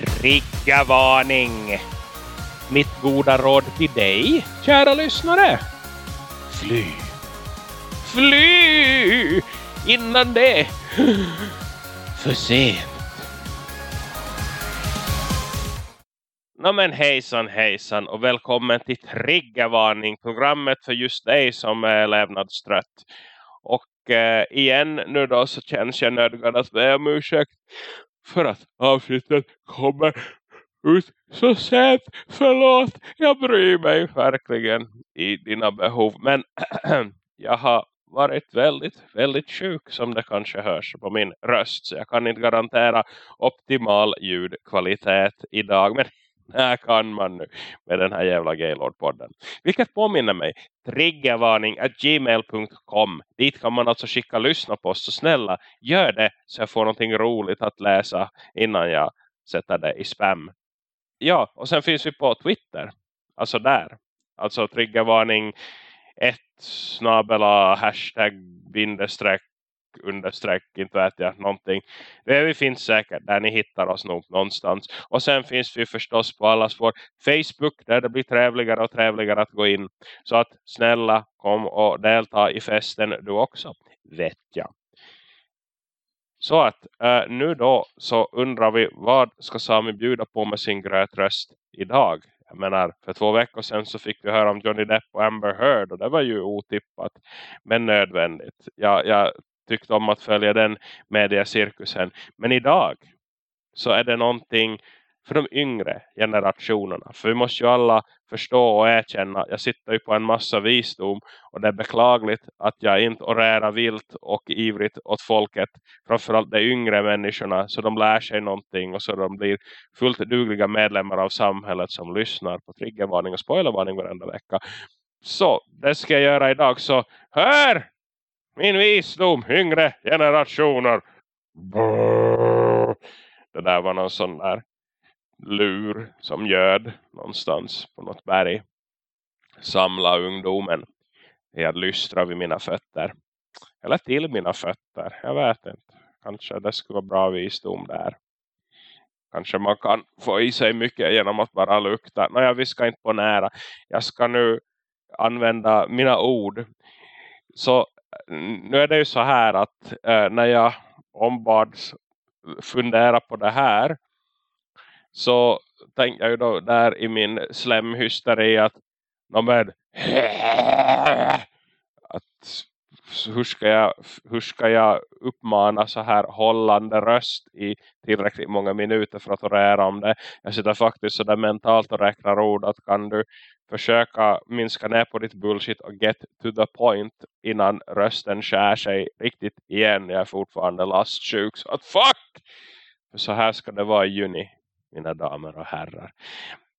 Triggervarning! Mitt goda råd till dig, kära lyssnare. Fly! Fly! Innan det för sent. Nå men hejsan hejsan och välkommen till Triggervarning, programmet för just dig som är levnadstrött. Och eh, igen nu då så känns jag nödgad att be om ursäkt för att avsnittet kommer ut så sent. Förlåt, jag bryr mig verkligen i dina behov. Men jag har varit väldigt, väldigt sjuk som det kanske hörs på min röst. Så jag kan inte garantera optimal ljudkvalitet idag. Men här kan man nu med den här jävla Gaylord-podden. Vilket påminner mig, triggervarning at gmail.com. Dit kan man alltså skicka lyssna på oss. Så snälla, gör det så jag får någonting roligt att läsa innan jag sätter det i spam. Ja, och sen finns vi på Twitter. Alltså där. Alltså triggervarning 1 snabela hashtag bindestreck understreck, inte vet jag, någonting. Vi finns säkert där ni hittar oss nog någonstans. Och sen finns vi förstås på allas vår Facebook där det blir trevligare och trevligare att gå in. Så att snälla kom och delta i festen du också, vet jag. Så att eh, nu då så undrar vi vad ska Sami bjuda på med sin grötröst idag? Jag menar, för två veckor sedan så fick vi höra om Johnny Depp och Amber Heard och det var ju otippat men nödvändigt. Jag, jag tyckt om att följa den mediacirkusen. Men idag så är det någonting för de yngre generationerna. För vi måste ju alla förstå och erkänna. Jag sitter ju på en massa visdom. Och det är beklagligt att jag inte orerar vilt och ivrigt åt folket. Framförallt de yngre människorna. Så de lär sig någonting. Och så de blir fullt dugliga medlemmar av samhället som lyssnar på triggervarning och spoilervarning varenda vecka. Så det ska jag göra idag. Så hör! Min visdom, yngre generationer. Brrr. Det där var någon sån där lur som göd någonstans på något berg. Samla ungdomen i att lystra vid mina fötter. Eller till mina fötter. Jag vet inte. Kanske det skulle vara bra visdom där. Kanske man kan få i sig mycket genom att bara lukta. Nej, jag viskar inte på nära. Jag ska nu använda mina ord. Så nu är det ju så här att eh, när jag ombads fundera på det här så tänkte jag ju då där i min slemhysteri att med, att hur ska, jag, hur ska jag uppmana så här hållande röst i tillräckligt många minuter för att röra om det. Jag sitter faktiskt så där mentalt och räknar ord att kan du försöka minska ner på ditt bullshit och get to the point innan rösten skär sig riktigt igen. Jag är fortfarande lastsjuk så att fuck! För så här ska det vara i juni, mina damer och herrar.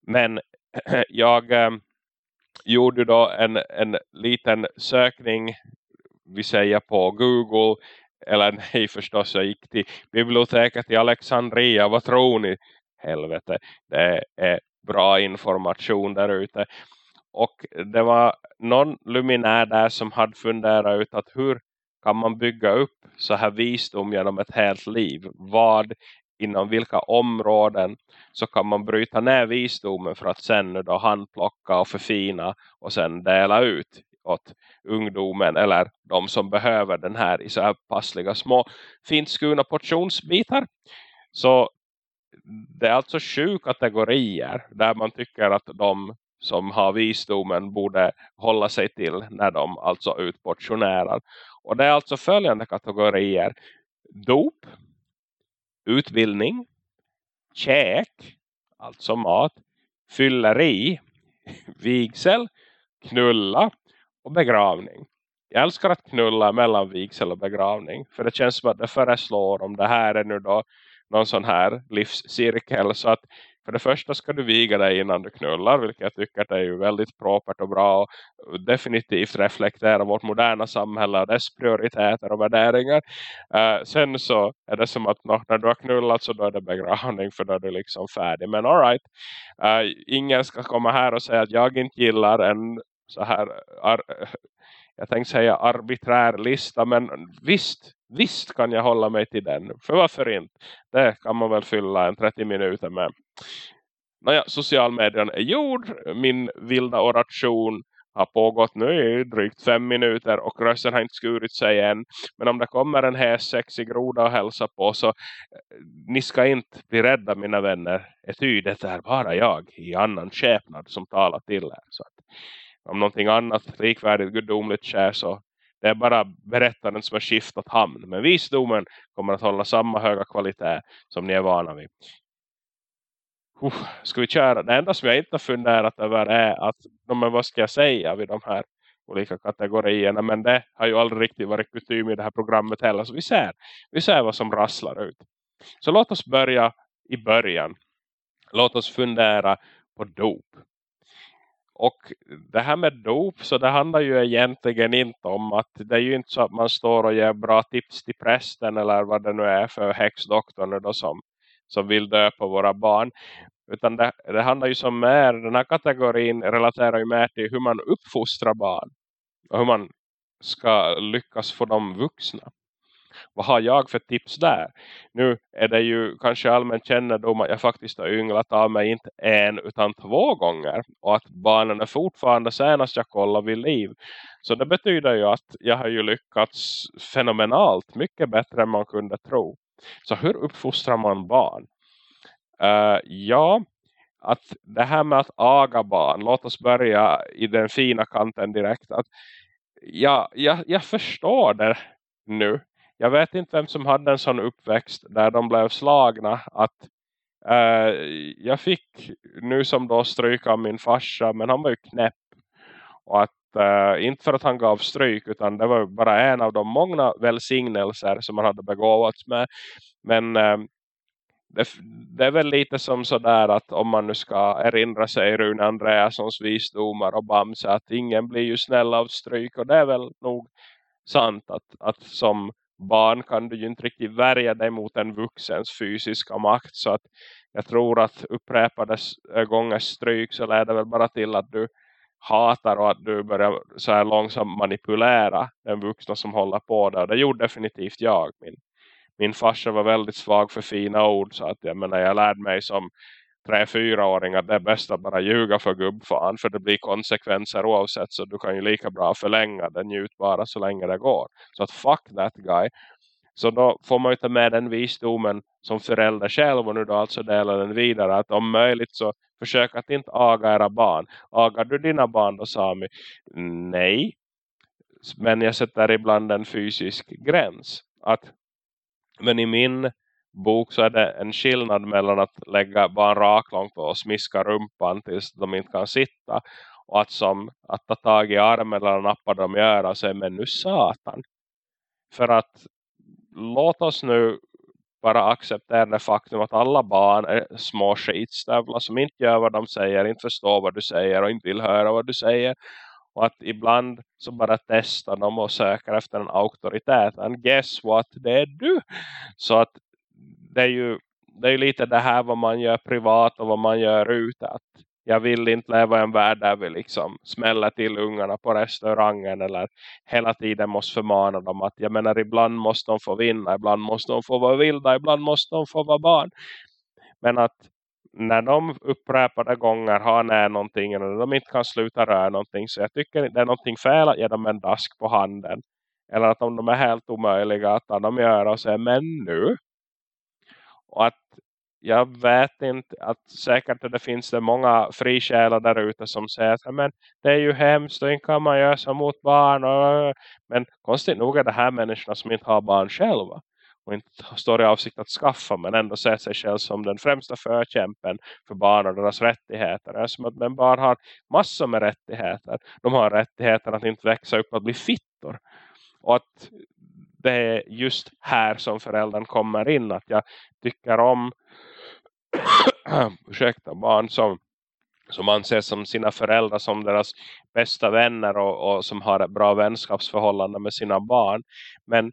Men jag eh, gjorde då en, en liten sökning vi säger på Google eller nej förstås jag gick till biblioteket i Alexandria, vad tror ni? Helvete, det är bra information där ute. Och det var någon luminär där som hade funderat ut att hur kan man bygga upp så här visdom genom ett helt liv? Vad inom vilka områden så kan man bryta ner visdomen för att sen då handplocka och förfina och sen dela ut åt ungdomen eller de som behöver den här i så här passliga små fint skurna portionsbitar. Så det är alltså sju kategorier där man tycker att de som har visdomen borde hålla sig till när de alltså utportionerar. Och det är alltså följande kategorier. Dop, utbildning, käk, alltså mat, fylleri, vigsel, knulla och begravning. Jag älskar att knulla mellan vigsel och begravning. För det känns som att det föreslår om det här är nu då någon sån här livscirkel. Så att för det första ska du viga dig innan du knullar. Vilket jag tycker är väldigt propert och bra. Och definitivt reflekterar vårt moderna samhälle och dess prioriteter och värderingar. Uh, sen så är det som att när du har knullat så då är det begravning. För då är du liksom färdig. Men alright. Uh, eh, ingen ska komma här och säga att jag inte gillar en så här jag tänkte säga arbiträr lista men visst, visst kan jag hålla mig till den. För varför inte? Det kan man väl fylla en 30 minuter med. Nåja, socialmedien är gjord. Min vilda oration har pågått nu i drygt fem minuter och rösten har inte skurit sig än. Men om det kommer en här sexig groda och hälsa på så eh, ni ska inte bli rädda mina vänner. Etydet är bara jag i annan käpnad som talar till er. Så att om någonting annat likvärdigt gudomligt sker så det är bara berättaren som har skiftat hamn. Men visdomen kommer att hålla samma höga kvalitet som ni är vana vid. Uh, ska vi köra? Det enda som jag inte har funderat över är att men vad ska jag säga vid de här olika kategorierna. Men det har ju aldrig riktigt varit kutym i det här programmet heller. Så vi ser, vi ser vad som rasslar ut. Så låt oss börja i början. Låt oss fundera på dop. Och det här med dop så det handlar ju egentligen inte om att det är ju inte så att man står och ger bra tips till prästen eller vad det nu är för häxdoktorn då som, som vill döpa våra barn. Utan det, det handlar ju som mer, den här kategorin relaterar ju mer till hur man uppfostrar barn. Och hur man ska lyckas få dem vuxna. Vad har jag för tips där? Nu är det ju kanske allmän kännedom att jag faktiskt har ynglat av mig inte en utan två gånger. Och att barnen är fortfarande senast jag kollar vid liv. Så det betyder ju att jag har ju lyckats fenomenalt mycket bättre än man kunde tro. Så hur uppfostrar man barn? Uh, ja, att det här med att aga barn, låt oss börja i den fina kanten direkt. Att ja, jag, jag förstår det nu. Jag vet inte vem som hade en sån uppväxt där de blev slagna att eh, jag fick nu som då stryka av min farsa men han var ju knäpp. Och att eh, inte för att han gav stryk utan det var bara en av de många välsignelser som han hade begåvats med. Men eh, det, det, är väl lite som sådär att om man nu ska erinra sig Rune Andreassons visdomar och Bamse att ingen blir ju snäll av stryk och det är väl nog sant att, att som barn kan du ju inte riktigt värja dig mot en vuxens fysiska makt så att jag tror att upprepade eh, gånger stryk så leder väl bara till att du hatar och att du börjar så här långsamt manipulera den vuxna som håller på där. Det gjorde definitivt jag. Min min farsa var väldigt svag för fina ord så att jag menar jag lärde mig som tre-fyraåringar att det är bäst att bara ljuga för gubbfan för det blir konsekvenser oavsett så du kan ju lika bra förlänga den njutbara så länge det går. Så att fuck that guy. Så då får man ju ta med den visdomen som förälder själv och nu då alltså dela den vidare att om möjligt så försök att inte aga era barn. Agar du dina barn då Sami? Nej. Men jag sätter ibland en fysisk gräns. Att men i min bok så är det en skillnad mellan att lägga barn raklångt på och smiska rumpan tills de inte kan sitta. Och att, som, att ta tag i armen eller nappa dem i öra och säga men nu satan. För att låt oss nu bara acceptera det faktum att alla barn är små skitstövlar som inte gör vad de säger, inte förstår vad du säger och inte vill höra vad du säger. Och att ibland så bara testar de och söker efter en auktoritet. And guess what? Det är du. Så att det är ju det är lite det här vad man gör privat och vad man gör ute. Att jag vill inte leva i en värld där vi liksom smäller till ungarna på restaurangen eller hela tiden måste förmana dem att jag menar ibland måste de få vinna, ibland måste de få vara vilda, ibland måste de få vara barn. Men att när de upprepade gånger har när någonting eller de inte kan sluta röra någonting så jag tycker det är någonting fel att ge dem en dask på handen eller att om de är helt omöjliga att de gör och säga men nu och att jag vet inte att säkert det finns det många frisjälar där ute som säger att men det är ju hemskt och inte kan man göra så mot barn och, men konstigt nog är det här människorna som inte har barn själva och inte står i avsikt att skaffa men ändå ser sig själv som den främsta förkämpen för barn och deras rättigheter. Det är som att men barn har massor med rättigheter. De har rättigheter att inte växa upp och bli fittor. Och att det är just här som föräldern kommer in. Att jag tycker om ursäkta, barn som, som anses som sina föräldrar som deras bästa vänner och, och som har ett bra vänskapsförhållande med sina barn. Men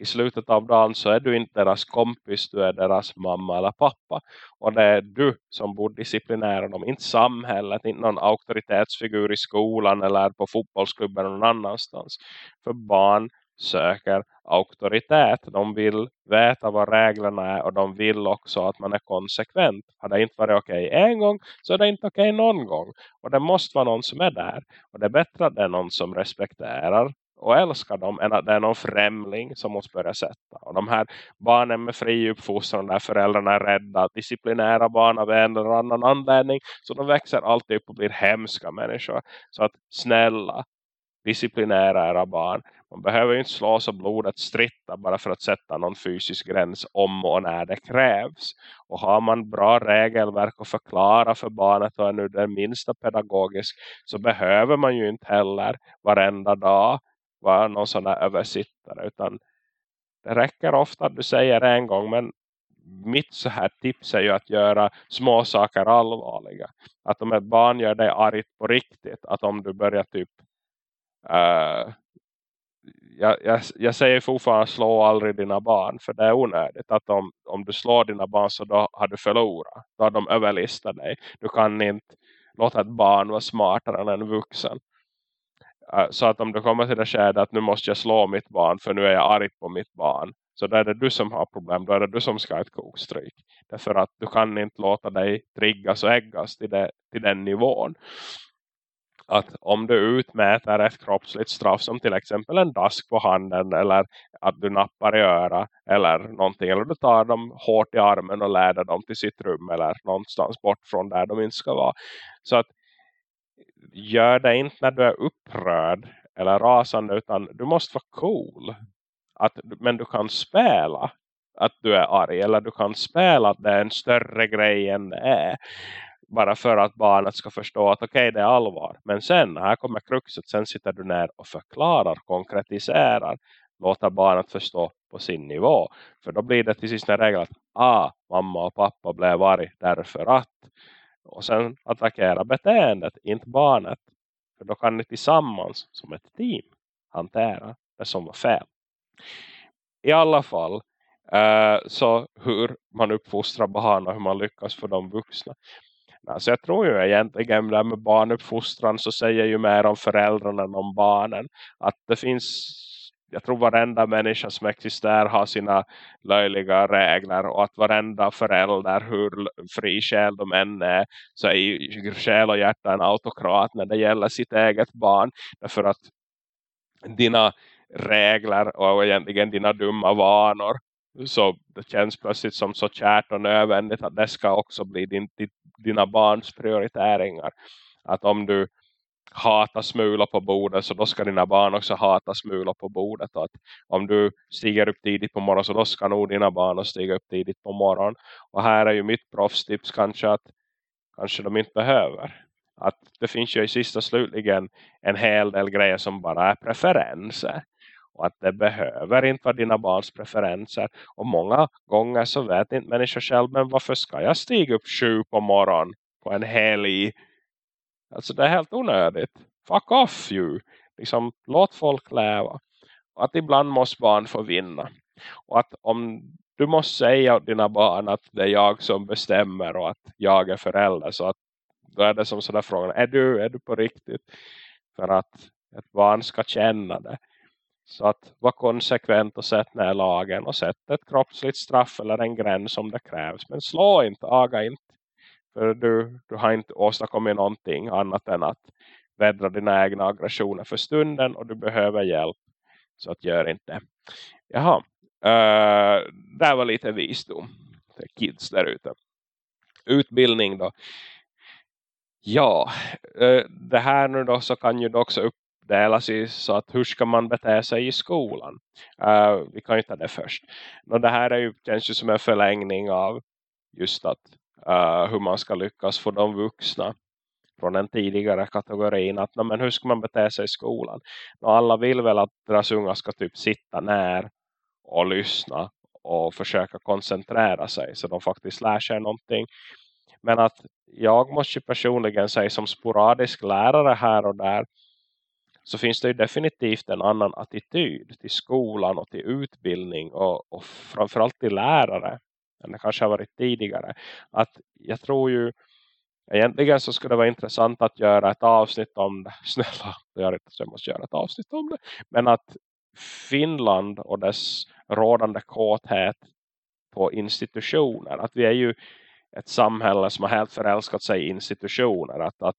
i slutet av dagen så är du inte deras kompis, du är deras mamma eller pappa. Och det är du som borde disciplinera dem, inte samhället, inte någon auktoritetsfigur i skolan eller på fotbollsklubben någon annanstans. För barn söker auktoritet. De vill veta vad reglerna är och de vill också att man är konsekvent. Har det inte varit okej okay en gång så är det inte okej okay någon gång. Och det måste vara någon som är där. Och det är bättre att det är någon som respekterar och älskar dem än att det är någon främling som måste börja sätta. Och de här barnen med fri uppfostran där föräldrarna är rädda att disciplinera barn av en eller annan anledning. Så de växer alltid upp och blir hemska människor. Så att snälla, disciplinera era barn. Man behöver inte slå så blodet stritta bara för att sätta någon fysisk gräns om och när det krävs. Och har man bra regelverk att förklara för barnet och är nu den minsta pedagogisk så behöver man ju inte heller varenda dag vara någon sån där översittare utan det räcker ofta att du säger en gång men mitt så här tips är ju att göra små saker allvarliga. Att om ett barn gör dig argt på riktigt, att om du börjar typ uh, jag, jag, jag säger fortfarande slå aldrig dina barn för det är onödigt att om, om du slår dina barn så då har du förlorat. Då har de överlistat dig. Du kan inte låta ett barn vara smartare än en vuxen. Äh, så att om du kommer till det skedet att nu måste jag slå mitt barn för nu är jag arg på mitt barn. Så då är det du som har problem. Då är det du som ska ha ett kokstryk. Därför att du kan inte låta dig triggas och äggas till, det, till den nivån att om du utmäter ett kroppsligt straff som till exempel en dask på handen eller att du nappar i öra eller någonting eller du tar dem hårt i armen och leder dem till sitt rum eller någonstans bort från där de inte ska vara. Så att gör det inte när du är upprörd eller rasande utan du måste vara cool. Att, men du kan spela att du är arg eller du kan spela att det är en större grej än det är bara för att barnet ska förstå att okej okay, det är allvar. Men sen, här kommer kruxet, sen sitter du ner och förklarar, konkretiserar, låter barnet förstå på sin nivå. För då blir det till sist en regel att ah, mamma och pappa blev arg därför att. Och sen attackera beteendet, inte barnet. För då kan ni tillsammans som ett team hantera det som var fel. I alla fall eh, så hur man uppfostrar barn och hur man lyckas för de vuxna. Alltså jag tror ju egentligen det med barnuppfostran så säger ju mer om föräldrarna än om barnen. Att det finns, jag tror varenda människa som existerar har sina löjliga regler. Och att varenda förälder, hur fri själ de än är, så är ju själ och hjärta en autokrat när det gäller sitt eget barn. Därför att dina regler och egentligen dina dumma vanor så det känns plötsligt som så kärt och nödvändigt att det ska också bli din, dina barns prioriteringar. Att om du hatar smulor på bordet så då ska dina barn också hata smulor på bordet. Att om du stiger upp tidigt på morgonen så då ska nog dina barn stiga upp tidigt på morgonen. Och här är ju mitt proffstips kanske att kanske de inte behöver. Att det finns ju i sista slutligen en hel del grejer som bara är preferenser. Och att det behöver inte vara dina barns preferenser. Och många gånger så vet inte människor själv. Men varför ska jag stiga upp sju på morgon på en helg? Alltså det är helt onödigt. Fuck off you. Liksom, låt folk leva. Och att ibland måste barn få vinna. Och att om du måste säga åt dina barn att det är jag som bestämmer och att jag är förälder. Så att då är det som sådana frågan. Är du, är du på riktigt? För att ett barn ska känna det. Så att vara konsekvent och sätta ner lagen och sätta ett kroppsligt straff eller en gräns som det krävs. Men slå inte, aga inte. För du, du har inte åstadkommit någonting annat än att vädra dina egna aggressioner för stunden och du behöver hjälp. Så att gör inte. Jaha, uh, där var lite visdom till kids där ute. Utbildning då. Ja, eh, det här nu då så kan ju också upp delas i så att hur ska man bete sig i skolan. Uh, vi kan ju ta det först. Och det här är ju, känns ju som en förlängning av just att uh, hur man ska lyckas få de vuxna från den tidigare kategorin att men hur ska man bete sig i skolan. No, alla vill väl att deras unga ska typ sitta ner och lyssna och försöka koncentrera sig så de faktiskt lär sig någonting. Men att jag måste personligen säga som sporadisk lärare här och där så finns det ju definitivt en annan attityd till skolan och till utbildning och, och framförallt till lärare än det kanske har varit tidigare. Att jag tror ju egentligen så skulle det vara intressant att göra ett avsnitt om det. Snälla, jag inte så jag måste göra ett avsnitt om det. Men att Finland och dess rådande kåthet på institutioner. Att vi är ju ett samhälle som har helt förälskat sig i institutioner. Att, att,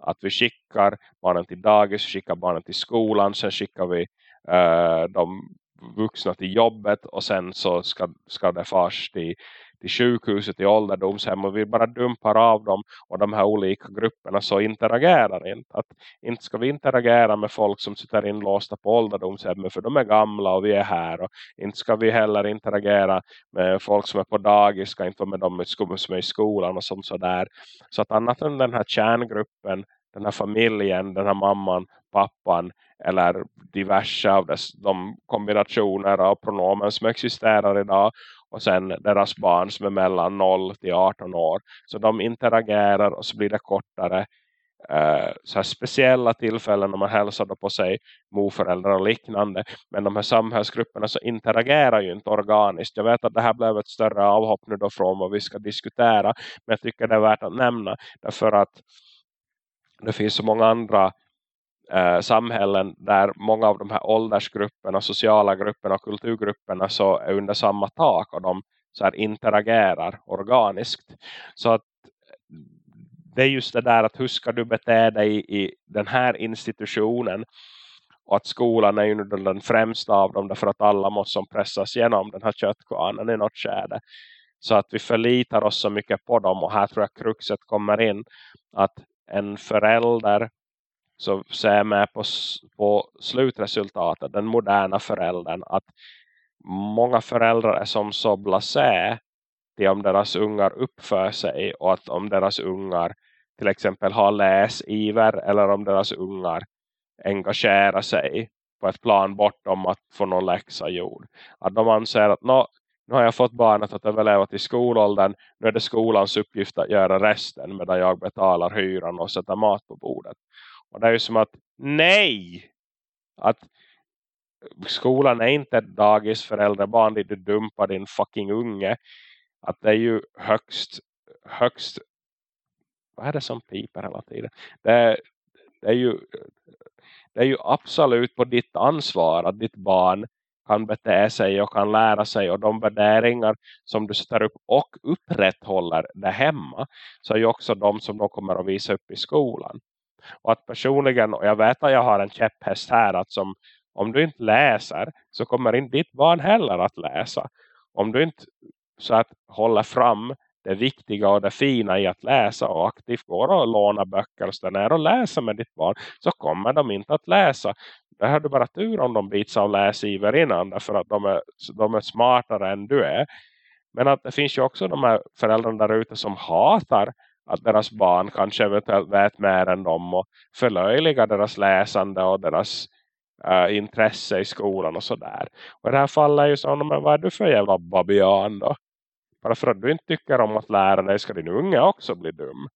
att vi skickar barnen till dagis, skickar barnen till skolan, sen skickar vi eh, de vuxna till jobbet och sen så ska, ska det fars till, till sjukhuset, till ålderdomshem och vi bara dumpar av dem och de här olika grupperna så interagerar inte. Att inte ska vi interagera med folk som sitter inlåsta på ålderdomshemmet för de är gamla och vi är här och inte ska vi heller interagera med folk som är på dagis, ska inte vara med dem som är i skolan och sånt sådär. Så att annat än den här kärngruppen den här familjen, den här mamman, pappan eller diverse av dess, de kombinationer av pronomen som existerar idag och sen deras barn som är mellan 0 till 18 år. Så de interagerar och så blir det kortare eh, så här speciella tillfällen när man hälsar på sig morföräldrar och liknande. Men de här samhällsgrupperna så interagerar ju inte organiskt. Jag vet att det här blev ett större avhopp nu då från vad vi ska diskutera. Men jag tycker det är värt att nämna. Därför att det finns så många andra eh, samhällen där många av de här åldersgrupperna, sociala grupperna och kulturgrupperna så är under samma tak och de så här interagerar organiskt. Så att det är just det där att hur ska du bete dig i den här institutionen och att skolan är ju den främsta av dem därför att alla måste som pressas genom den här köttkvarnen i något skäde. Så att vi förlitar oss så mycket på dem och här tror jag kruxet kommer in att en förälder så ser med på, på slutresultatet, den moderna föräldern, att många föräldrar är som så blasé till om deras ungar uppför sig och att om deras ungar till exempel har läsiver eller om deras ungar engagerar sig på ett plan bortom att få någon läxa gjord. Att de anser att nu har jag fått barnet att överleva till skolåldern. Nu är det skolans uppgift att göra resten medan jag betalar hyran och sätter mat på bordet. Och det är ju som att nej! Att eh, skolan är inte ett dagis föräldrabarn dit du dumpar din fucking unge. Att det är ju högst, högst vad är det som piper hela tiden? Det, det är ju det är ju absolut på ditt ansvar att ditt barn kan bete sig och kan lära sig och de värderingar som du sätter upp och upprätthåller där hemma så är ju också de som de kommer att visa upp i skolan. Och att personligen, och jag vet att jag har en käpphäst här att som, om du inte läser så kommer inte ditt barn heller att läsa. Om du inte så att hålla fram det viktiga och det fina i att läsa och aktivt går och låna böcker och stanna och läsa med ditt barn så kommer de inte att läsa. Det har du bara tur om de bits av läsiver innan därför att de är, de är smartare än du är. Men att det finns ju också de här föräldrarna där ute som hatar att deras barn kanske eventuellt vet mer än dem och förlöjligar deras läsande och deras uh, intresse i skolan och sådär. Och i det här fallet är ju så, men vad är du för jävla babian då? Bara för att du inte tycker om att lära dig ska din unge också bli dum.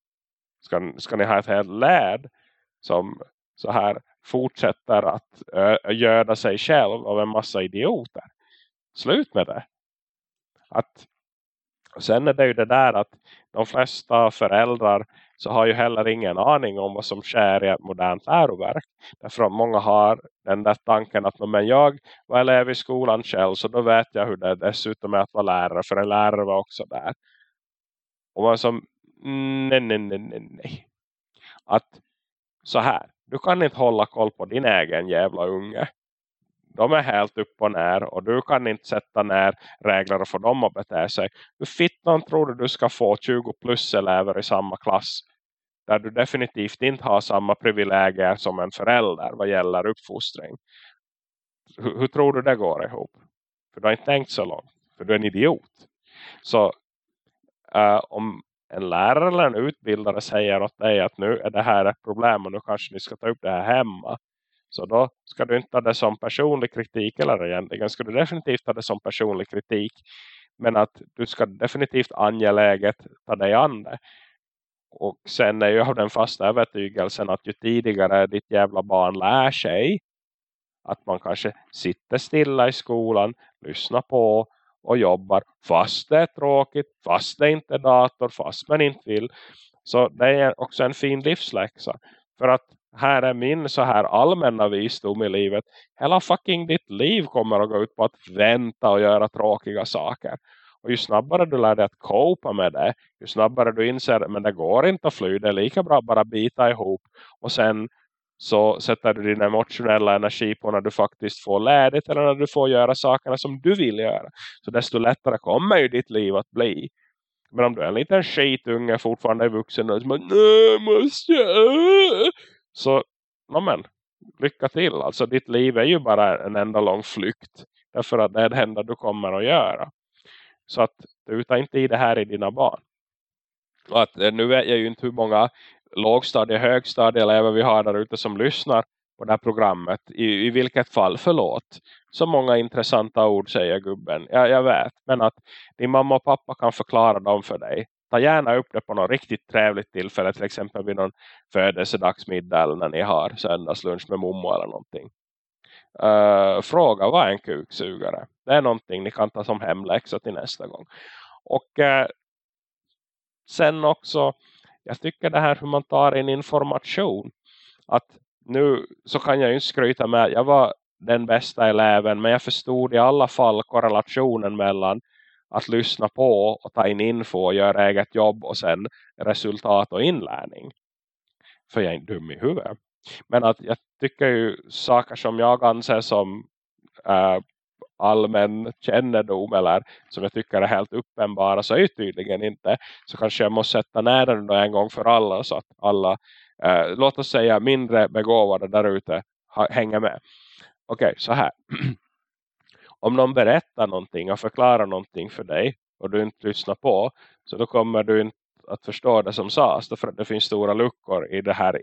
Ska, ska ni ha ett helt lärd som så här fortsätter att uh, göda sig själv av en massa idioter. Slut med det. Att, och sen är det ju det där att de flesta föräldrar så har ju heller ingen aning om vad som sker i ett modernt läroverk. Därför att många har den där tanken att men jag var elev i skolan själv så då vet jag hur det dessutom är att vara lärare. För en lärare var också där. Och man som, nej, nej, nej, nej, nej. Att så här, du kan inte hålla koll på din egen jävla unge de är helt upp och ner och du kan inte sätta ner regler för dem att bete sig. Hur fittan tror du du ska få 20 plus elever i samma klass där du definitivt inte har samma privilegier som en förälder vad gäller uppfostring. Hur, hur tror du det går ihop? För du har inte tänkt så långt. För du är en idiot. Så uh, om en lärare eller en utbildare säger åt dig att nu är det här ett problem och nu kanske ni ska ta upp det här hemma så då ska du inte ta det som personlig kritik eller egentligen ska du definitivt ta det som personlig kritik. Men att du ska definitivt angeläget ta dig an det. och sen är ju av den fasta övertygelsen att ju tidigare ditt jävla barn lär sig att man kanske sitter stilla i skolan, lyssnar på och jobbar fast det är tråkigt, fast det inte är dator, fast man inte vill. Så det är också en fin livsläxa. För att här är min så här allmänna visdom i livet. Hela fucking ditt liv kommer att gå ut på att vänta och göra tråkiga saker. Och ju snabbare du lär dig att copa med det, ju snabbare du inser att det går inte att fly, det är lika bra att bara bita ihop. Och sen så sätter du din emotionella energi på när du faktiskt får ledigt eller när du får göra sakerna som du vill göra. Så desto lättare kommer ju ditt liv att bli. Men om du är en liten skitunge fortfarande är vuxen och så måste jag. Så, no men, lycka till. Alltså ditt liv är ju bara en enda lång flykt. Därför att det är det enda du kommer att göra. Så att du tar inte i det här i dina barn. Och att eh, nu vet jag ju inte hur många lågstadie, högstadieelever vi har där ute som lyssnar på det här programmet. I, i vilket fall, förlåt. Så många intressanta ord säger gubben. Ja, jag vet. Men att din mamma och pappa kan förklara dem för dig. Ta gärna upp det på något riktigt trevligt tillfälle. Till exempel vid någon födelsedagsmiddag eller när ni har söndagslunch med mommo eller någonting. Uh, fråga vad är en kuksugare? Det är någonting ni kan ta som hemläxa till nästa gång. Och uh, sen också, jag tycker det här hur man tar in information. Att nu så kan jag ju inte skryta med att jag var den bästa eleven. Men jag förstod i alla fall korrelationen mellan att lyssna på och ta in info och göra eget jobb och sen resultat och inlärning. För jag är inte dum i huvudet. Men att jag tycker ju saker som jag anser som äh, allmän kännedom eller som jag tycker är helt uppenbara så är ju tydligen inte. Så kanske jag måste sätta ner den en gång för alla så att alla, äh, låt oss säga mindre begåvade där ute hänger med. Okej, okay, så här. Om någon berättar någonting och förklarar någonting för dig och du inte lyssnar på så då kommer du inte att förstå det som sades. För att det finns stora luckor i det här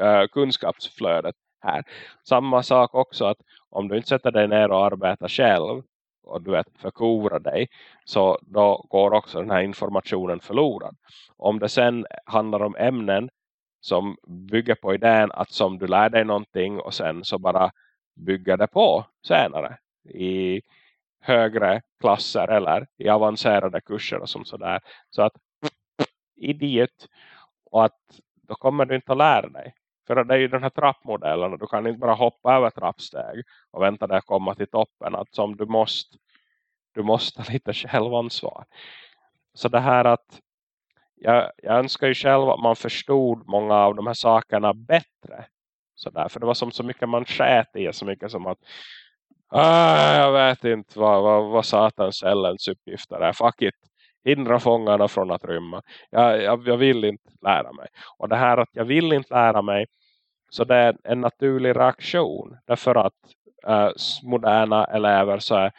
äh, kunskapsflödet här. Samma sak också att om du inte sätter dig ner och arbetar själv och du vet, förkovrar dig så då går också den här informationen förlorad. Om det sen handlar om ämnen som bygger på idén att som du lär dig någonting och sen så bara bygger det på senare i högre klasser eller i avancerade kurser och som sådär. Så att idiot och att då kommer du inte att lära dig. För det är ju den här trappmodellen och du kan inte bara hoppa över trappsteg och vänta dig att komma till toppen. Att som du måste, du måste ha lite självansvar. Så det här att jag, jag önskar ju själv att man förstod många av de här sakerna bättre. Så där, för det var som så mycket man skät i. Så mycket som att ah, jag vet inte vad, vad, vad satans cellens uppgifter är. Fuck it hindra fångarna från att rymma. Jag, jag, jag, vill inte lära mig. Och det här att jag vill inte lära mig så det är en naturlig reaktion. Därför att äh, moderna elever så är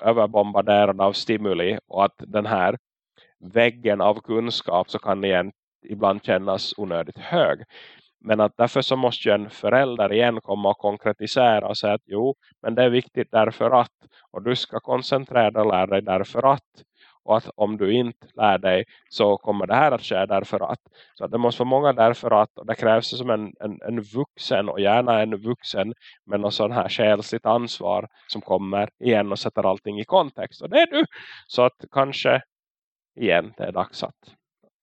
överbombarderade av stimuli och att den här väggen av kunskap så kan igen ibland kännas onödigt hög. Men att därför så måste ju en förälder igen komma och konkretisera och säga att jo, men det är viktigt därför att och du ska koncentrera dig och lära dig därför att och att om du inte lär dig så kommer det här att ske därför att. Så att det måste vara många därför att. Och det krävs som en, en, en vuxen och gärna en vuxen med något sån här själsligt ansvar som kommer igen och sätter allting i kontext. Och det är du! Så att kanske igen det är dags att,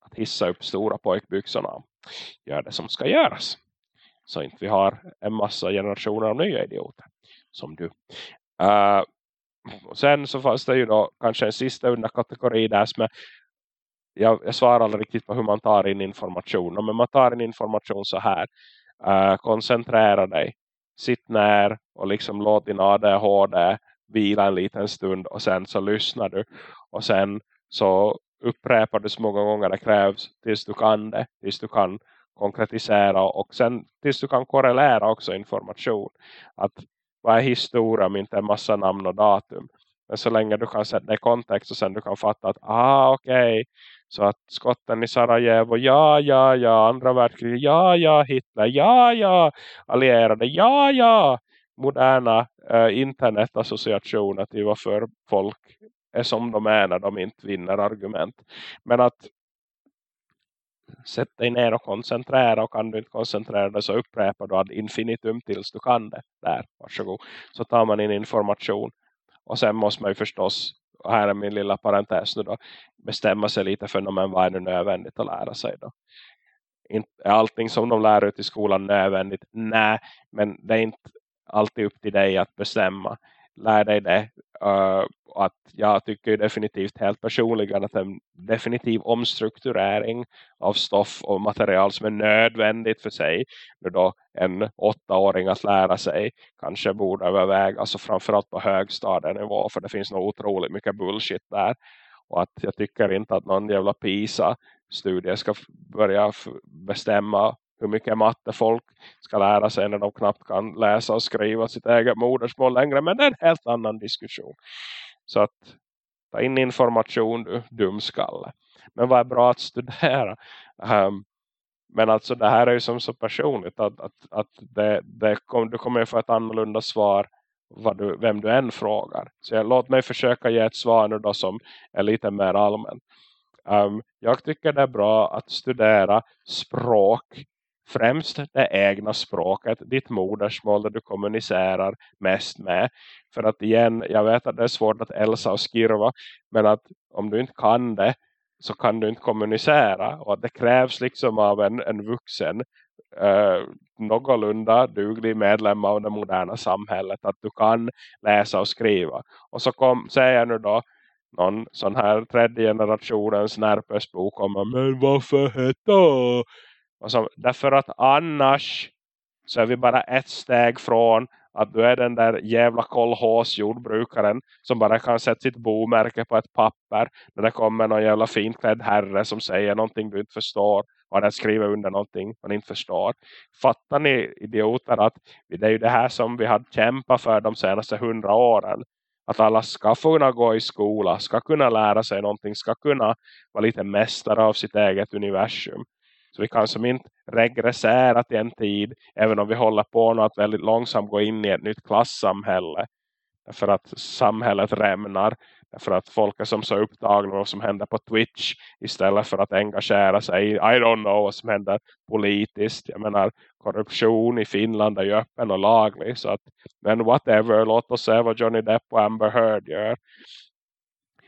att hissa upp stora pojkbyxorna gör det som ska göras. Så inte vi har en massa generationer av nya idioter som du. Uh, och sen så fanns det ju då kanske en sista underkategori där som är, jag, jag svarar aldrig riktigt på hur man tar in information. Men man tar in information så här. Uh, koncentrera dig. Sitt ner och liksom låt din ADHD vila en liten stund. Och sen så lyssnar du. Och sen så upprepar du så många gånger det krävs tills du kan det. Tills du kan konkretisera och sen tills du kan korrelera också information. Att vad är historia om inte en massa namn och datum. Men så länge du kan sätta det i kontext och sen du kan fatta att ah okej. Okay. Så att skotten i Sarajevo, ja ja ja. Andra världskriget, ja ja. Hitler, ja ja. Allierade, ja ja. Moderna eh, internetassociationer till varför folk är som de är när de inte vinner argument. Men att sätt dig ner och koncentrera och kan du inte koncentrera dig så upprepar du ad infinitum tills du kan det. Där, varsågod. Så tar man in information och sen måste man ju förstås, och här är min lilla parentes nu då, bestämma sig lite för men vad är det nödvändigt att lära sig då. är allting som de lär ut i skolan nödvändigt? Nej, men det är inte alltid upp till dig att bestämma. Lär dig det. Uh, att jag tycker definitivt helt personligen att en definitiv omstrukturering av stoff och material som är nödvändigt för sig nu då en åttaåring att lära sig kanske borde övervägas alltså framförallt på högstadienivå för det finns nog otroligt mycket bullshit där och att jag tycker inte att någon jävla PISA-studie ska börja bestämma hur mycket matte folk ska lära sig när de knappt kan läsa och skriva sitt eget modersmål längre. Men det är en helt annan diskussion. Så att ta in information du dumskalle. Men vad är bra att studera? Um, men alltså det här är ju som så personligt att, att, att det, det kom, du kommer få ett annorlunda svar vad du, vem du än frågar. Så jag, låt mig försöka ge ett svar nu då som är lite mer allmän. Um, ehm, jag tycker det är bra att studera språk främst det egna språket, ditt modersmål där du kommunicerar mest med. För att igen, jag vet att det är svårt att älsa och skirva, men att om du inte kan det så kan du inte kommunicera. Och att det krävs liksom av en, en vuxen eh, någorlunda duglig medlem av det moderna samhället att du kan läsa och skriva. Och så kom, säger jag nu då någon sån här tredje generationens närpesbok om men varför heter Alltså, därför att annars så är vi bara ett steg från att du är den där jävla kolhåsjordbrukaren som bara kan sätta sitt bomärke på ett papper när det kommer någon jävla finklädd herre som säger någonting du inte förstår och den skriver under någonting man inte förstår. Fattar ni idioter att det är ju det här som vi har kämpat för de senaste hundra åren. Att alla ska kunna gå i skola, ska kunna lära sig någonting, ska kunna vara lite mästare av sitt eget universum. Så vi kan som inte regressera till en tid. Även om vi håller på att väldigt långsamt gå in i ett nytt klassamhälle. Därför att samhället rämnar. Därför att folk är som så upptagna med vad som händer på Twitch. Istället för att engagera sig i, I don't know vad som händer politiskt. Jag menar korruption i Finland är ju öppen och laglig. Så att, men whatever, låt oss se vad Johnny Depp och Amber Heard gör.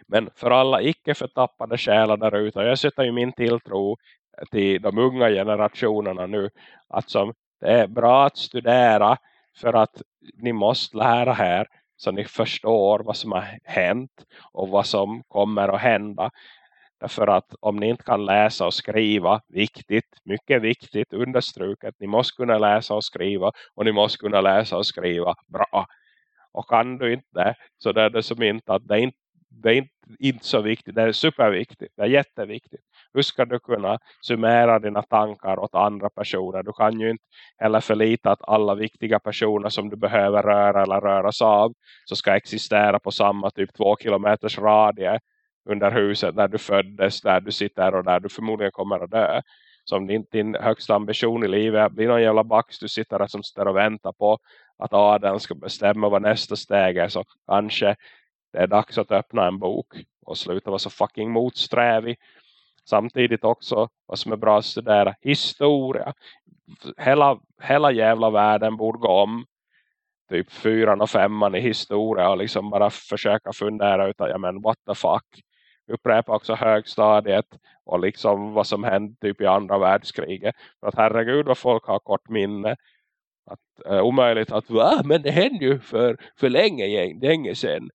Men för alla icke förtappade själar där ute. Jag sätter ju min tilltro till de unga generationerna nu. Att som, det är bra att studera för att ni måste lära här så ni förstår vad som har hänt och vad som kommer att hända. Därför att om ni inte kan läsa och skriva, viktigt, mycket viktigt, understruket, ni måste kunna läsa och skriva och ni måste kunna läsa och skriva bra. Och kan du inte så det är det som inte att det är inte, det är inte, inte så viktigt, det är superviktigt, det är jätteviktigt hur ska du kunna summera dina tankar åt andra personer? Du kan ju inte heller förlita att alla viktiga personer som du behöver röra eller röras av så ska existera på samma typ två kilometers radie under huset där du föddes, där du sitter och där du förmodligen kommer att dö. Så om din, din högsta ambition i livet blir någon jävla bax du sitter där som sitter och väntar på att adeln ska bestämma vad nästa steg är så kanske det är dags att öppna en bok och sluta vara så fucking motsträvig samtidigt också vad som är bra att studera historia. Hela, hela jävla världen borde gå om typ fyran och femman i historia och liksom bara försöka fundera ut ja men what the fuck. Upprepa också högstadiet och liksom vad som hände typ i andra världskriget. För att herregud vad folk har kort minne. Att, eh, omöjligt att va? men det hände ju för, för länge, länge sedan.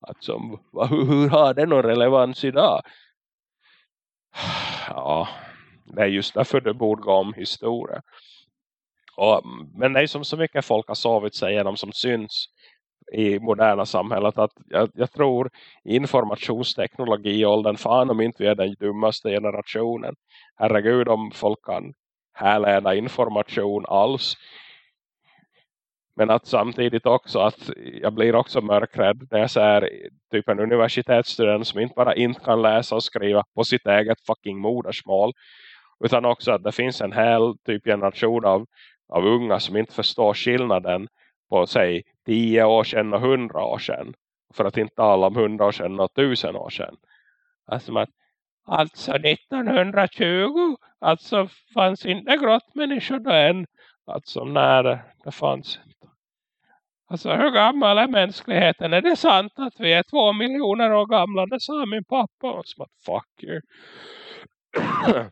Att som, hur, hur har det någon relevans idag? Ja, det är just därför det borde gå om historia. Och, mm, men det är som så mycket folk har sovit sig igenom som syns i moderna samhället att jag, jag tror informationsteknologi åldern fan om inte vi är den dummaste generationen. Herregud om folk kan härleda information alls men att samtidigt också att jag blir också mörkrädd när jag ser typ en universitetsstudent som inte bara inte kan läsa och skriva på sitt eget fucking modersmål. Utan också att det finns en hel typ generation av, av unga som inte förstår skillnaden på sig tio år sedan och 100 år sedan. För att inte tala om 100 år sedan och tusen år sedan. Alltså att Alltså 1920 alltså fanns inte grottmänniskor då än. Alltså när det fanns Alltså hur gammal är mänskligheten? Är det sant att vi är två miljoner år gamla? Det sa min pappa. Och som att fuck you.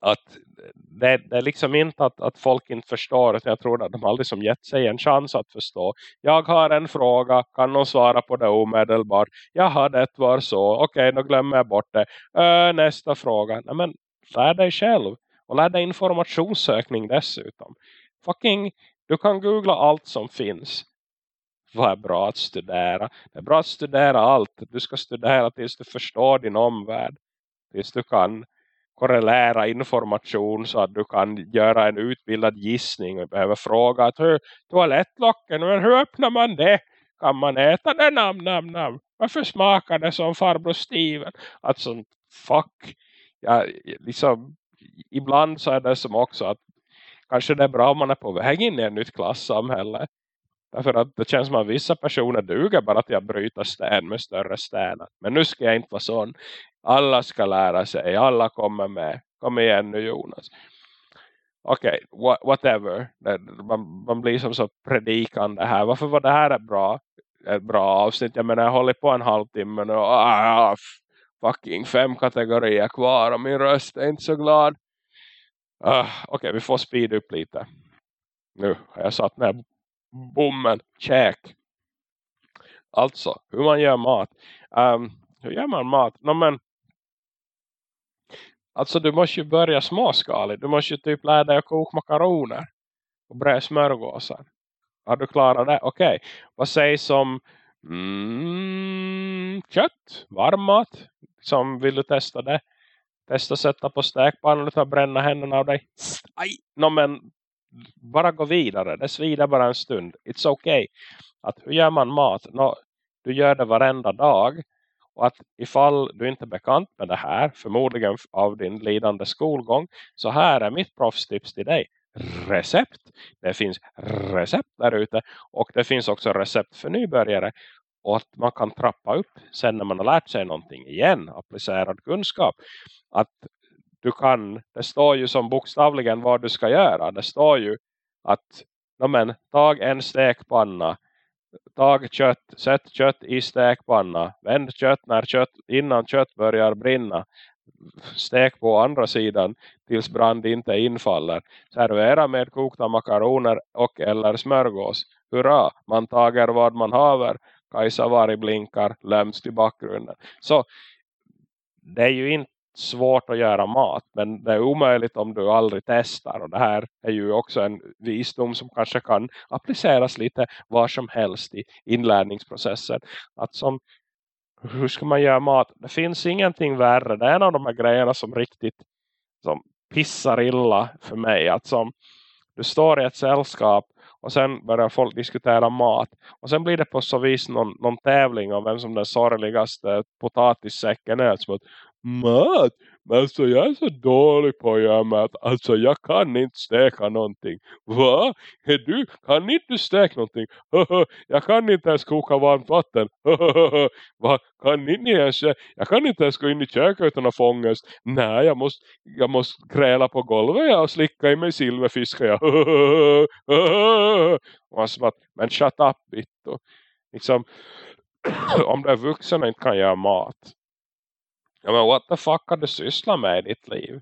att det, det, är liksom inte att, att folk inte förstår. Utan jag tror att de aldrig som gett sig en chans att förstå. Jag har en fråga. Kan någon svara på det omedelbart? Jag hade det var så. Okej, då glömmer jag bort det. Äh, nästa fråga. Nej, men lär dig själv. Och lär dig informationssökning dessutom. Fucking du kan googla allt som finns. Vad är bra att studera? Det är bra att studera allt. Du ska studera tills du förstår din omvärld. Tills du kan korrelera information så att du kan göra en utbildad gissning och behöver fråga att hur toalettlocken, men hur öppnar man det? Kan man äta det? Nam, nam, nam. Varför smakar det som farbror Steven? Alltså, fuck. Ja, liksom, ibland så är det som också att kanske det är bra om man är på väg in i ett nytt klassamhälle. Därför att det känns som att vissa personer duger bara till att bryta sten med större stenar. Men nu ska jag inte vara sån. Alla ska lära sig. Alla kommer med. Kom igen nu Jonas. Okej, okay, whatever. Man, man, blir som så predikande här. Varför var det här ett bra, ett bra avsnitt? Jag menar jag håller på en halvtimme nu. Och, ah, ah, fucking fem kategorier kvar. Och min röst är inte så glad. Uh, Okej, okay, vi får speed upp lite. Nu har jag satt ner bommen. Check. Alltså, hur man gör mat. Um, hur gör man mat? No, men, alltså du måste ju börja småskaligt. Du måste ju typ lära dig att koka makaroner. Och bröd smörgåsar. Har du klarat det? Okej. Okay. Vad sägs om mm, kött? Varm mat? Som vill du testa det? Testa sätta på stekpannan och bränna händerna av dig. Aj! No, men bara gå vidare. Det svider bara en stund. It's okay. Att hur gör man mat? No, du gör det varenda dag. Och att ifall du inte är bekant med det här, förmodligen av din lidande skolgång, så här är mitt proffstips till dig. Recept. Det finns recept där ute och det finns också recept för nybörjare. Och att man kan trappa upp sen när man har lärt sig någonting igen, applicerad kunskap. Att du kan, det står ju som bokstavligen vad du ska göra. Det står ju att, men, tag en stekpanna, tag kött, sätt kött i stekpanna, vänd kött när kött, innan kött börjar brinna, stek på andra sidan tills brand inte infaller. Servera med kokta makaroner och eller smörgås. Hurra, man tager vad man haver. Kajsavari blinkar, lämst i bakgrunden. Så det är ju inte svårt att göra mat. Men det är omöjligt om du aldrig testar. Och det här är ju också en visdom som kanske kan appliceras lite var som helst i inlärningsprocessen. Att som, hur ska man göra mat? Det finns ingenting värre. Det är en av de här grejerna som riktigt som pissar illa för mig. Att som du står i ett sällskap och sen börjar folk diskutera mat. Och sen blir det på så vis någon, någon tävling om vem som den sorgligaste potatissäcken är. Som att, mat. Men alltså jag är så dålig på att göra mat. Alltså jag kan inte steka någonting. Va? Du kan inte steka någonting. jag kan inte ens koka varmt vatten. Va? Kan inte ens, jag kan inte ens gå in i köket utan att få ångest. Nej, jag måste, jag måste kräla på golvet och slicka i mig silverfiskar. men shut up, bitto. Liksom, om du är vuxen och inte kan göra mat Ja men what the fuck har du sysslat med i ditt liv?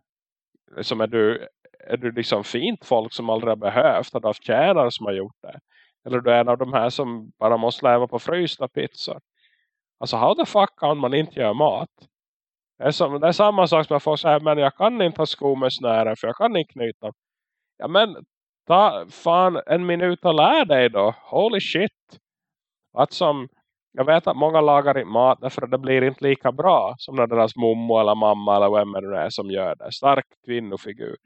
Liksom är du, är du liksom fint folk som aldrig har behövt? Har du haft tjänare som har gjort det? Eller är du en av de här som bara måste leva på frysta pizzor? Alltså how the fuck kan man inte göra mat? Det är, som, det är samma sak som att får säga men jag kan inte ha skor med snären för jag kan inte knyta. Ja men ta fan en minut och lär dig då. Holy shit. Att som jag vet att många lagar inte mat därför att det blir inte lika bra som när deras mommo eller mamma eller vem det är som gör det. Stark kvinnofigur.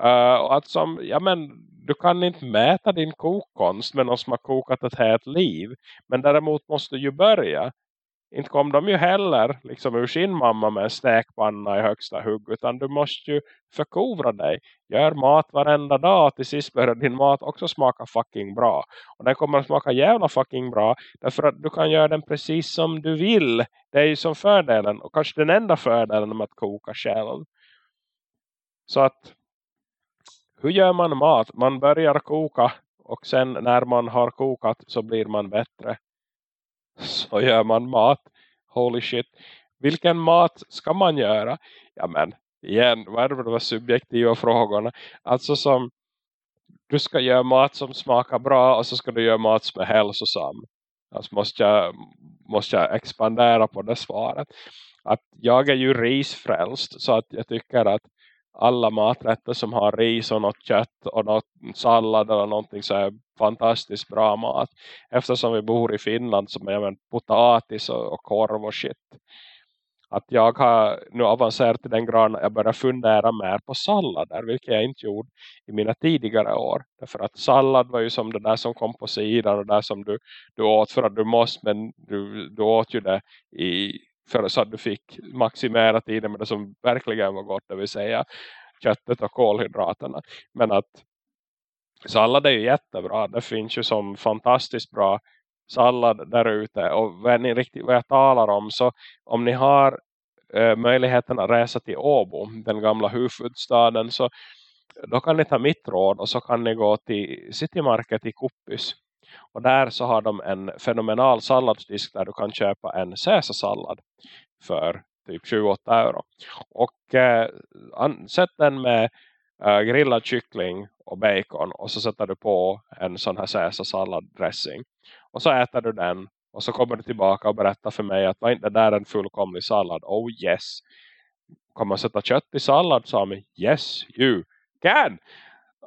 Uh, och att som, ja men du kan inte mäta din kokkonst med någon som har kokat ett helt liv. Men däremot måste du ju börja inte kom de ju heller liksom ur sin mamma med en stekpanna i högsta hugg. Utan du måste ju förkovra dig. Gör mat varenda dag. Till sist börjar din mat också smaka fucking bra. Och den kommer att smaka jävla fucking bra. Därför att du kan göra den precis som du vill. Det är ju som fördelen. Och kanske den enda fördelen med att koka själv. Så att hur gör man mat? Man börjar koka och sen när man har kokat så blir man bättre. Så gör man mat. Holy shit. Vilken mat ska man göra? Ja men igen, vad är det de subjektiva frågorna? Alltså som du ska göra mat som smakar bra och så ska du göra mat som är hälsosam. Alltså måste jag, måste jag expandera på det svaret. Att jag är ju risfrälst så att jag tycker att alla maträtter som har ris och något kött och något sallad eller någonting så är fantastiskt bra mat. Eftersom vi bor i Finland som är potatis och, och korv och shit. Att jag har nu avancerat till den grad att jag börjar fundera mer på sallader. Vilket jag inte gjorde i mina tidigare år. Därför att sallad var ju som det där som kom på sidan. Och det som du, du åt för att du måste. Men du, du åt ju det i för så att du fick maximera tiden med det som verkligen var gott, det vill säga köttet och kolhydraterna. Men att sallad är ju jättebra. Det finns ju som fantastiskt bra sallad där ute. Och vad, ni riktigt, vad jag talar om så om ni har eh, möjligheten att resa till Åbo, den gamla huvudstaden så då kan ni ta mitt råd och så kan ni gå till City Market i Kuppis. Och där så har de en fenomenal salladsdisk där du kan köpa en caesarsallad för typ 28 euro. Och eh, sätt den med eh, grillad kyckling och bacon och så sätter du på en sån här caesarsalad-dressing. Och så äter du den och så kommer du tillbaka och berättar för mig att var inte där en fullkomlig sallad? Oh yes. Kan man sätta kött i sallad? Sa mig, yes you can.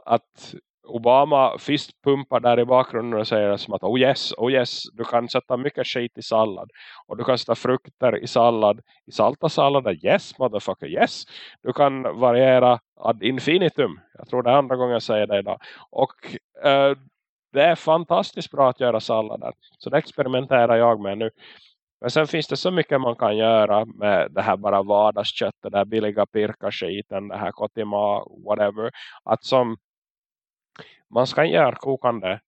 Att Obama fistpumpar där i bakgrunden och säger som att oh yes, oh yes, du kan sätta mycket skit i sallad. Och du kan sätta frukter i sallad, i salta sallader. Yes, motherfucker, yes. Du kan variera ad infinitum. Jag tror det är andra gången jag säger det idag. Och eh, det är fantastiskt bra att göra sallader. Så det experimenterar jag med nu. Men sen finns det så mycket man kan göra med det här bara vardagsköttet, det här billiga pirka-skiten, det här kotima, whatever. Att som man ska göra kokande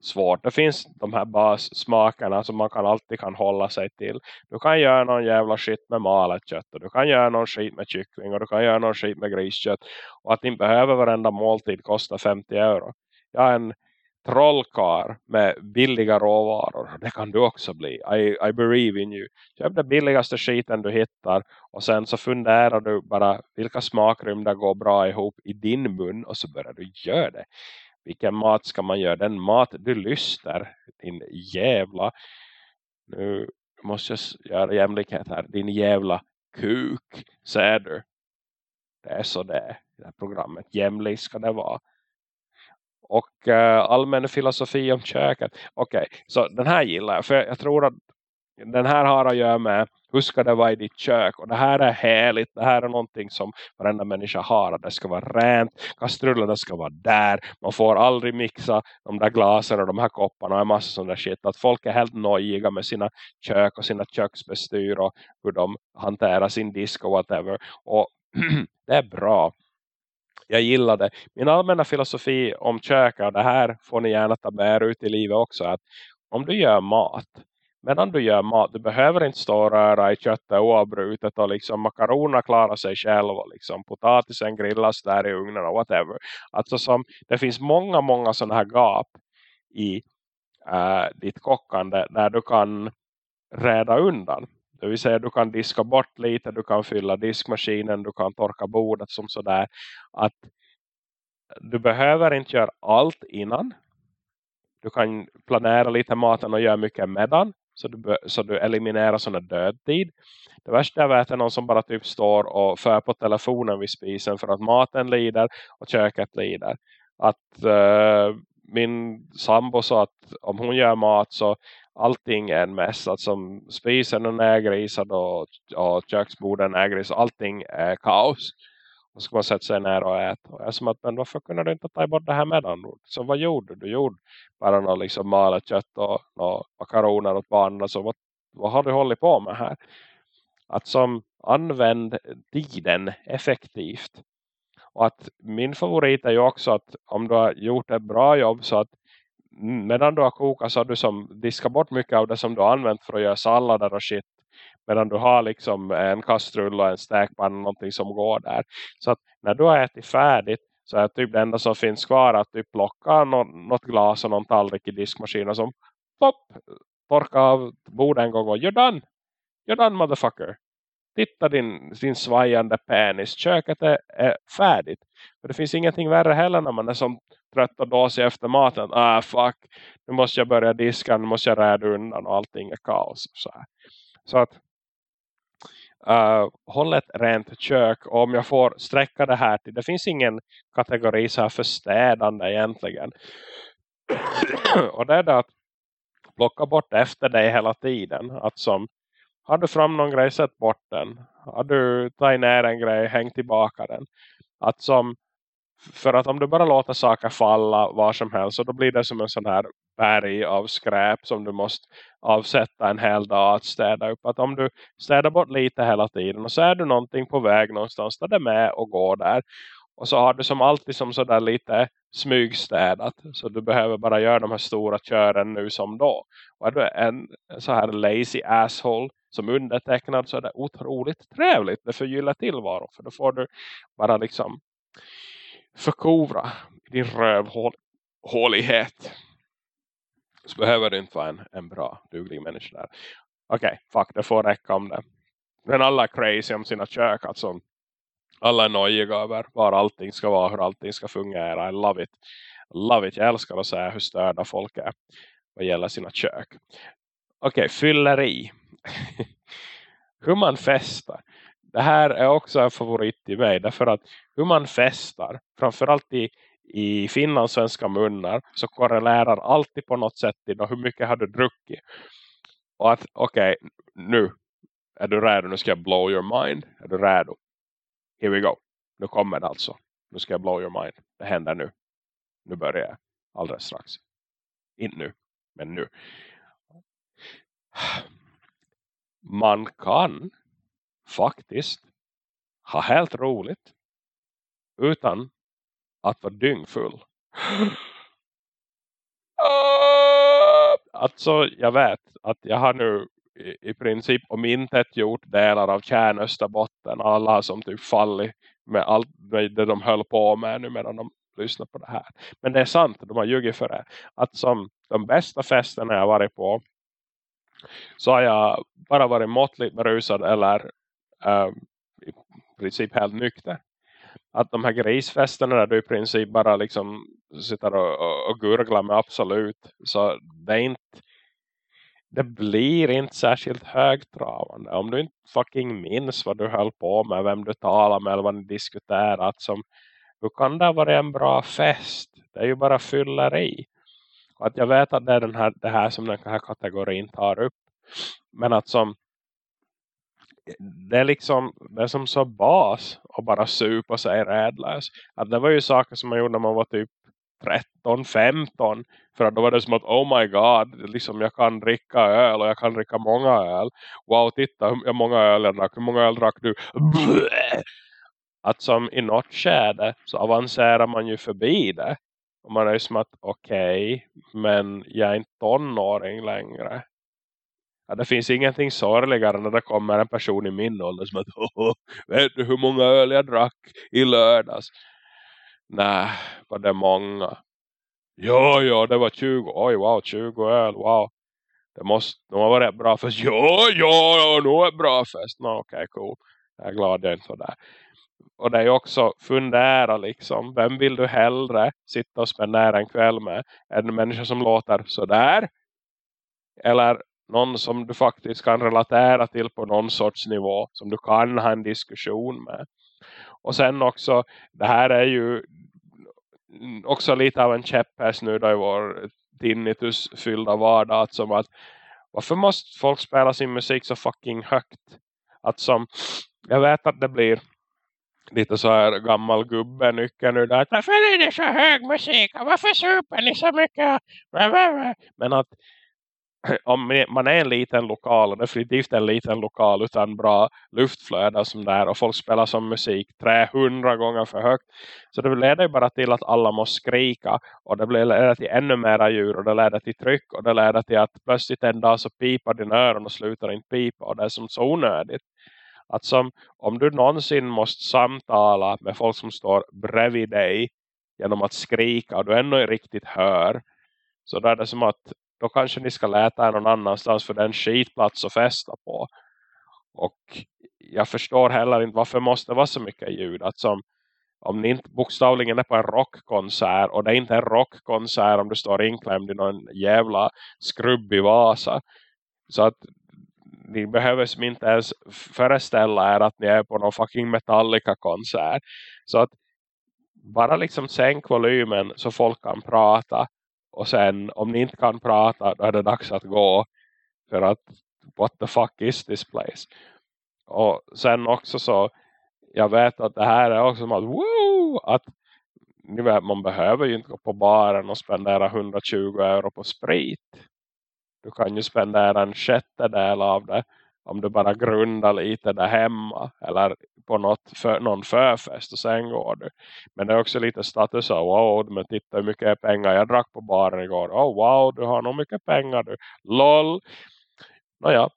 svårt. Det finns de här bassmakerna som man kan alltid kan hålla sig till. Du kan göra någon jävla skit med malet kött. Och du kan göra någon skit med kyckling. Och du kan göra någon skit med griskött. Och att inte behöver varenda måltid kosta 50 euro. Jag är en trollkar med billiga råvaror. Det kan du också bli. I, I believe in you. Köp den billigaste skiten du hittar. Och sen så funderar du bara vilka smakrymder går bra ihop i din mun. Och så börjar du göra det. Vilken mat ska man göra? Den mat du lyster. Din jävla... Nu måste jag göra jämlikhet här. Din jävla kuk. Ser du? Det är så det är. Det här programmet. Jämlik ska det vara. Och uh, allmän filosofi om köket. Okej, okay, så den här gillar jag. För jag tror att den här har att göra med hur ska det vara i ditt kök? Och det här är härligt. Det här är någonting som varenda människa har. det ska vara rent. Kastrullerna ska vara där. Man får aldrig mixa de där glasen och de här kopparna och en massa sån där shit. Att folk är helt nojiga med sina kök och sina köksbestyr och hur de hanterar sin disk och whatever. Och det är bra. Jag gillar det. Min allmänna filosofi om kök och det här får ni gärna ta med er ut i livet också. Att om du gör mat medan du gör mat, du behöver inte stå och röra i köttet oavbrutet och liksom makaronerna klarar sig själva. liksom potatisen grillas där i ugnen och whatever. Alltså som, det finns många, många sådana här gap i äh, ditt kockande där du kan rädda undan. Det vill säga du kan diska bort lite, du kan fylla diskmaskinen, du kan torka bordet som sådär. Att du behöver inte göra allt innan. Du kan planera lite maten och göra mycket medan så du, så du eliminerar sådana dödtid. Det värsta jag vet är någon som bara typ står och för på telefonen vid spisen för att maten lider och köket lider. Att uh, min sambo sa att om hon gör mat så allting är en mess. Att som spisen är grisad och, och köksborden är nägrisad. Allting är kaos. Och ska man sätta sig ner och äta. Och jag som att, men varför kunde du inte ta bort det här medan? Så vad gjorde du? Du gjorde bara något liksom malet kött och några makaroner åt barnen. Så vad, vad har du hållit på med här? Att som använd tiden effektivt. Och att min favorit är ju också att om du har gjort ett bra jobb så att medan du har kokat så har du som diskat bort mycket av det som du har använt för att göra sallader och shit. Medan du har liksom en kastrull och en stekpanna någonting som går där. Så att när du har ätit färdigt så är typ det enda som finns kvar att typ du plockar något, något glas och någon tallrik i diskmaskinen som pop, torkar av bordet en gång och you're done. You're done motherfucker. Titta din, din svajande penis. Köket är, är färdigt. För det finns ingenting värre heller när man är som trött och dåsig efter maten. Ah fuck, nu måste jag börja diska, nu måste jag räda undan och allting är kaos. Så, här. så att uh, håll ett rent kök och om jag får sträcka det här till, det finns ingen kategori så här för städande egentligen. och det är det att plocka bort efter dig hela tiden. Att som, har du fram någon grej, sätt bort den. Har du tagit ner en grej, häng tillbaka den. Att som för att om du bara låter saker falla var som helst så då blir det som en sån här berg av skräp som du måste avsätta en hel dag att städa upp. Att om du städar bort lite hela tiden och så är du någonting på väg någonstans där det är med och går där. Och så har du som alltid som sådär lite smygstädat. Så du behöver bara göra de här stora kören nu som då. Och är du en så här lazy asshole som undertecknad så är det otroligt trevligt. Det förgyllar tillvaro. För då får du bara liksom förkovra din rövhålighet så behöver du inte vara en, en bra, duglig människa där. Okej, okay, fuck, det får räcka om det. Men alla är crazy om sina kök, alltså. Alla är nojiga över var allting ska vara, hur allting ska fungera. I love it. Love it. Jag älskar att säga hur störda folk är vad gäller sina kök. Okej, okay, fylleri. hur man festar det här är också en favorit i mig. Därför att hur man festar, framförallt i, i finlandssvenska munnar, så korrelerar alltid på något sätt till hur mycket har du druckit. Och att, okej, okay, nu är du redo, nu ska jag blow your mind. Är du redo? Here we go. Nu kommer det alltså. Nu ska jag blow your mind. Det händer nu. Nu börjar jag. Alldeles strax. Inte nu, men nu. Man kan faktiskt ha helt roligt utan att vara dyngfull. Alltså jag vet att jag har nu i, i princip om inte gjort delar av kärnösterbotten. Alla som typ fallit med allt med det de höll på med nu medan de lyssnar på det här. Men det är sant, de har ljugit för det. Att som de bästa festerna jag varit på så har jag bara varit måttligt berusad eller äh, i princip helt nykter. Att de här grisfesterna där du i princip bara liksom sitter och, och, och gurglar med absolut. Så det är inte det blir inte särskilt högtravande. Om du inte fucking minns vad du höll på med, vem du talar med eller vad ni diskuterat. Som, hur kan det vara en bra fest? Det är ju bara fylleri. Och att jag vet att det är den här, det här som den här kategorin tar upp. Men att som det är liksom det är som så bas och bara supa sig rädlös. Att det var ju saker som man gjorde när man var typ 13, 15 för att då var det som att oh my god liksom jag kan dricka öl och jag kan dricka många öl. Wow titta hur många öl jag drack, hur många öl drack du? Att som i något skede så avancerar man ju förbi det. Och man är ju som att okej okay, men jag är inte tonåring längre. Ja, det finns ingenting sorgligare när det kommer en person i min ålder som att oh, vet du hur många öl jag drack i lördags? Nej, var det många? Ja, ja, det var 20. Oj, wow, 20 öl, wow. Det måste nog ha varit bra fest. Ja, ja, ja, nu är bra fest. No, Okej, okay, cool. Jag är glad jag inte var där. Och det är också fundera liksom. Vem vill du hellre sitta och spendera en kväll med? En människa som låter sådär? Eller någon som du faktiskt kan relatera till på någon sorts nivå som du kan ha en diskussion med. Och sen också, det här är ju också lite av en käpphäst nu då i vår tinnitusfyllda vardag vardag som att varför måste folk spela sin musik så fucking högt? Att som, jag vet att det blir lite så här gammal gubbe nyckeln nu där. Varför är det så hög musik? Varför super ni så mycket? Men att om man är en liten lokal och definitivt en liten lokal utan bra luftflöde som där och folk spelar som musik 300 gånger för högt så det leder ju bara till att alla måste skrika och det leder till ännu mera djur och det leder till tryck och det leder till att plötsligt en dag så pipar din öron och slutar inte pipa och det är som så onödigt. Att som, om du någonsin måste samtala med folk som står bredvid dig genom att skrika och du ändå riktigt hör så då är det som att då kanske ni ska läta er någon annanstans för den skitplats att fästa på. Och jag förstår heller inte varför måste det vara så mycket ljud. Att som, om ni inte bokstavligen är på en rockkonsert och det är inte en rockkonsert om du står inklämd i någon jävla skrubbig Vasa. Så att ni behöver som inte ens föreställa er att ni är på någon fucking Metallica-konsert. Så att bara liksom sänk volymen så folk kan prata och sen om ni inte kan prata då är det dags att gå. För att what the fuck is this place? Och sen också så jag vet att det här är också som att wow! Att ni vet, man behöver ju inte gå på baren och spendera 120 euro på sprit. Du kan ju spendera en sjättedel av det om du bara grundar lite där hemma eller på något för, någon förfest och sen går du. Men det är också lite status av wow, men titta hur mycket pengar jag drack på baren igår. Oh wow, du har nog mycket pengar du. LOL! Nåja,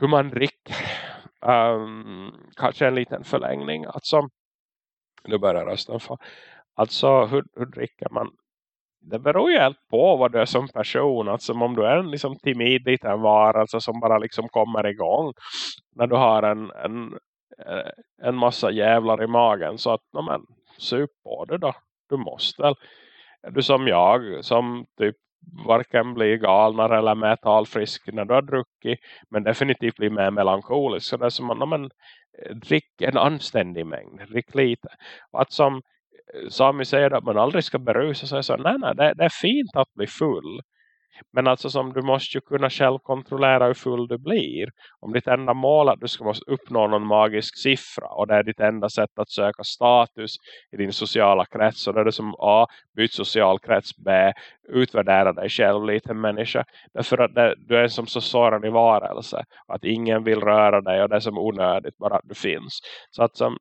hur man dricker. Um, kanske en liten förlängning. Alltså, nu börjar rösten få. Alltså hur, hur dricker man? Det beror ju helt på vad du är som person. Alltså om du är en liksom timid liten varelse alltså, som bara liksom kommer igång. När du har en, en, eh, en massa jävlar i magen. Så att, no, men, sup på det då. Du måste väl. Är du som jag som typ varken blir galnare eller mer talfrisk när du har druckit. Men definitivt blir mer melankolisk. Så det är som att, no, men, drick en anständig mängd. Drick lite. Och att som Sami säger att man aldrig ska berusa sig. Så nej, nej, det, det, är fint att bli full. Men alltså som du måste ju kunna själv kontrollera hur full du blir. Om ditt enda mål är att du ska måste uppnå någon magisk siffra. Och det är ditt enda sätt att söka status i din sociala krets. Och det är det som A. Byt social krets. B. Utvärdera dig själv lite människa. Därför att det, du är som så såren i varelse. Att ingen vill röra dig. Och det är som onödigt bara att du finns. Så att som,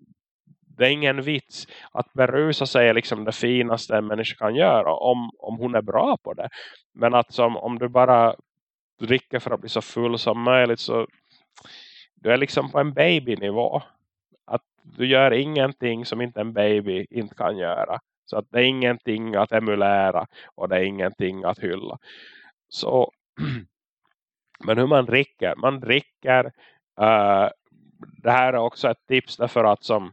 det är ingen vits att berusa sig är liksom det finaste en människa kan göra om, om hon är bra på det. Men att som, om du bara dricker för att bli så full som möjligt så du är liksom på en babynivå. Att du gör ingenting som inte en baby inte kan göra. Så att det är ingenting att emulera och det är ingenting att hylla. Så men hur man dricker, man dricker uh, det här är också ett tips därför att som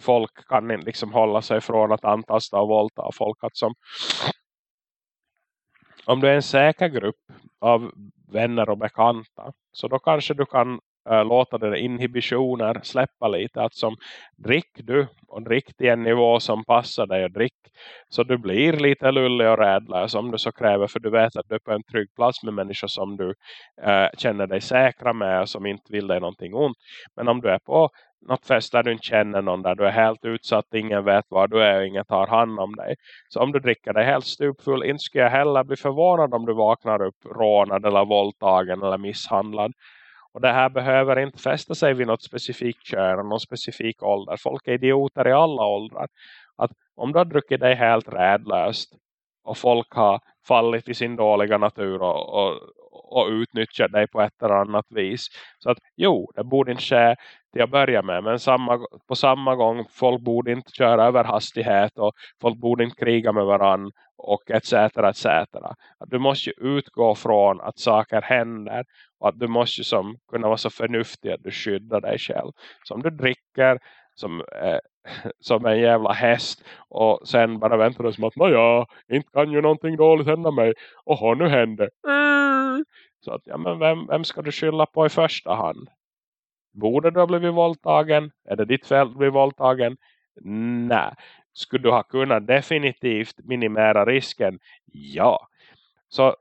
folk kan liksom hålla sig från att antasta och våldta folk. Att som, om du är en säker grupp av vänner och bekanta så då kanske du kan äh, låta dina inhibitioner släppa lite. Att som drick du och drick till en nivå som passar dig och drick så du blir lite lullig och räddlös om du så kräver. För du vet att du är på en trygg plats med människor som du äh, känner dig säkra med och som inte vill dig någonting ont. Men om du är på något fest där du inte känner någon där du är helt utsatt, ingen vet var du är och ingen tar hand om dig. Så om du dricker dig helt stupfull, inte skulle jag heller bli förvånad om du vaknar upp rånad eller våldtagen eller misshandlad. Och det här behöver inte fästa sig vid något specifikt kön, och någon specifik ålder. Folk är idioter i alla åldrar. Att om du har druckit dig helt rädlöst och folk har fallit i sin dåliga natur och, och, och utnyttjar dig på ett eller annat vis. Så att jo, det borde inte ske till att börja med. Men samma, på samma gång, folk borde inte köra över hastighet och folk borde inte kriga med varann och etc. etc. Att du måste ju utgå från att saker händer och att du måste som, kunna vara så förnuftig att du skyddar dig själv. Så om du dricker som, eh, som en jävla häst och sen bara väntar som att ja, inte kan ju någonting dåligt hända mig. Och nu händer. Mm. Så att, ja men vem, vem ska du skylla på i första hand? Borde du ha blivit våldtagen? Är det ditt fel att bli våldtagen? Nej. Skulle du ha kunnat definitivt minimera risken? Ja. Så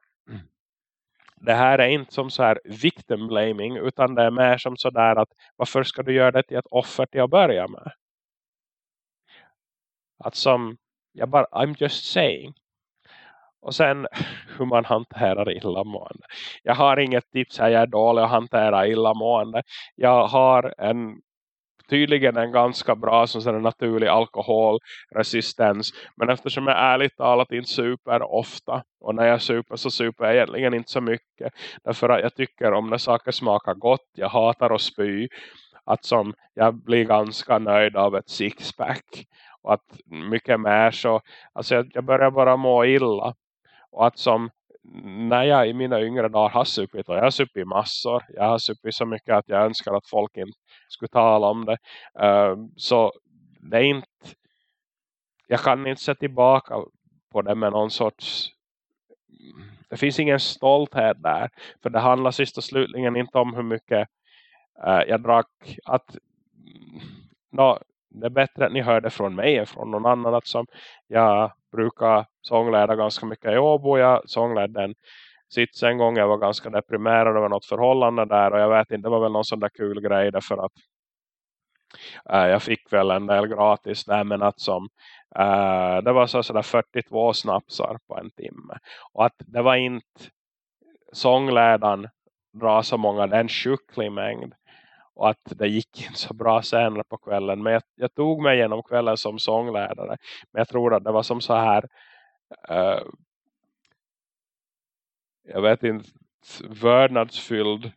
det här är inte som så här victim blaming utan det är mer som så där att varför ska du göra det till ett offer till att börja med? Att som, jag bara, I'm just saying. Och sen hur man hanterar illamående. Jag har inget tips här, jag är dålig att hantera illamående. Jag har en tydligen en ganska bra som sån naturlig alkoholresistens. Men eftersom jag ärligt talat inte super ofta. Och när jag super så super jag egentligen inte så mycket. Därför att jag tycker om när saker smakar gott. Jag hatar att spy. Att som jag blir ganska nöjd av ett sixpack. Och att mycket mer så. Alltså jag, jag börjar bara må illa. Och att som när jag i mina yngre dagar har supit och jag har supit massor. Jag har supit så mycket att jag önskar att folk inte skulle tala om det. Uh, så det är inte jag kan inte se tillbaka på det med någon sorts det finns ingen stolthet där. För det handlar sist och slutligen inte om hur mycket uh, jag drack. Att no, det är bättre att ni hör det från mig än från någon annan. Att som jag brukar sångleda ganska mycket i Åbo. Jag sångledde en sits en gång. Jag var ganska deprimerad över något förhållande där. Och jag vet inte, det var väl någon sån där kul grej. Därför att äh, jag fick väl en del gratis där. Men att som äh, det var så sådär 42 snapsar på en timme. Och att det var inte sångledaren dra så många, det är en sjuklig mängd och att det gick inte så bra senare på kvällen. Men jag, jag, tog mig genom kvällen som sånglärare. Men jag tror att det var som så här uh, jag vet inte vördnadsfylld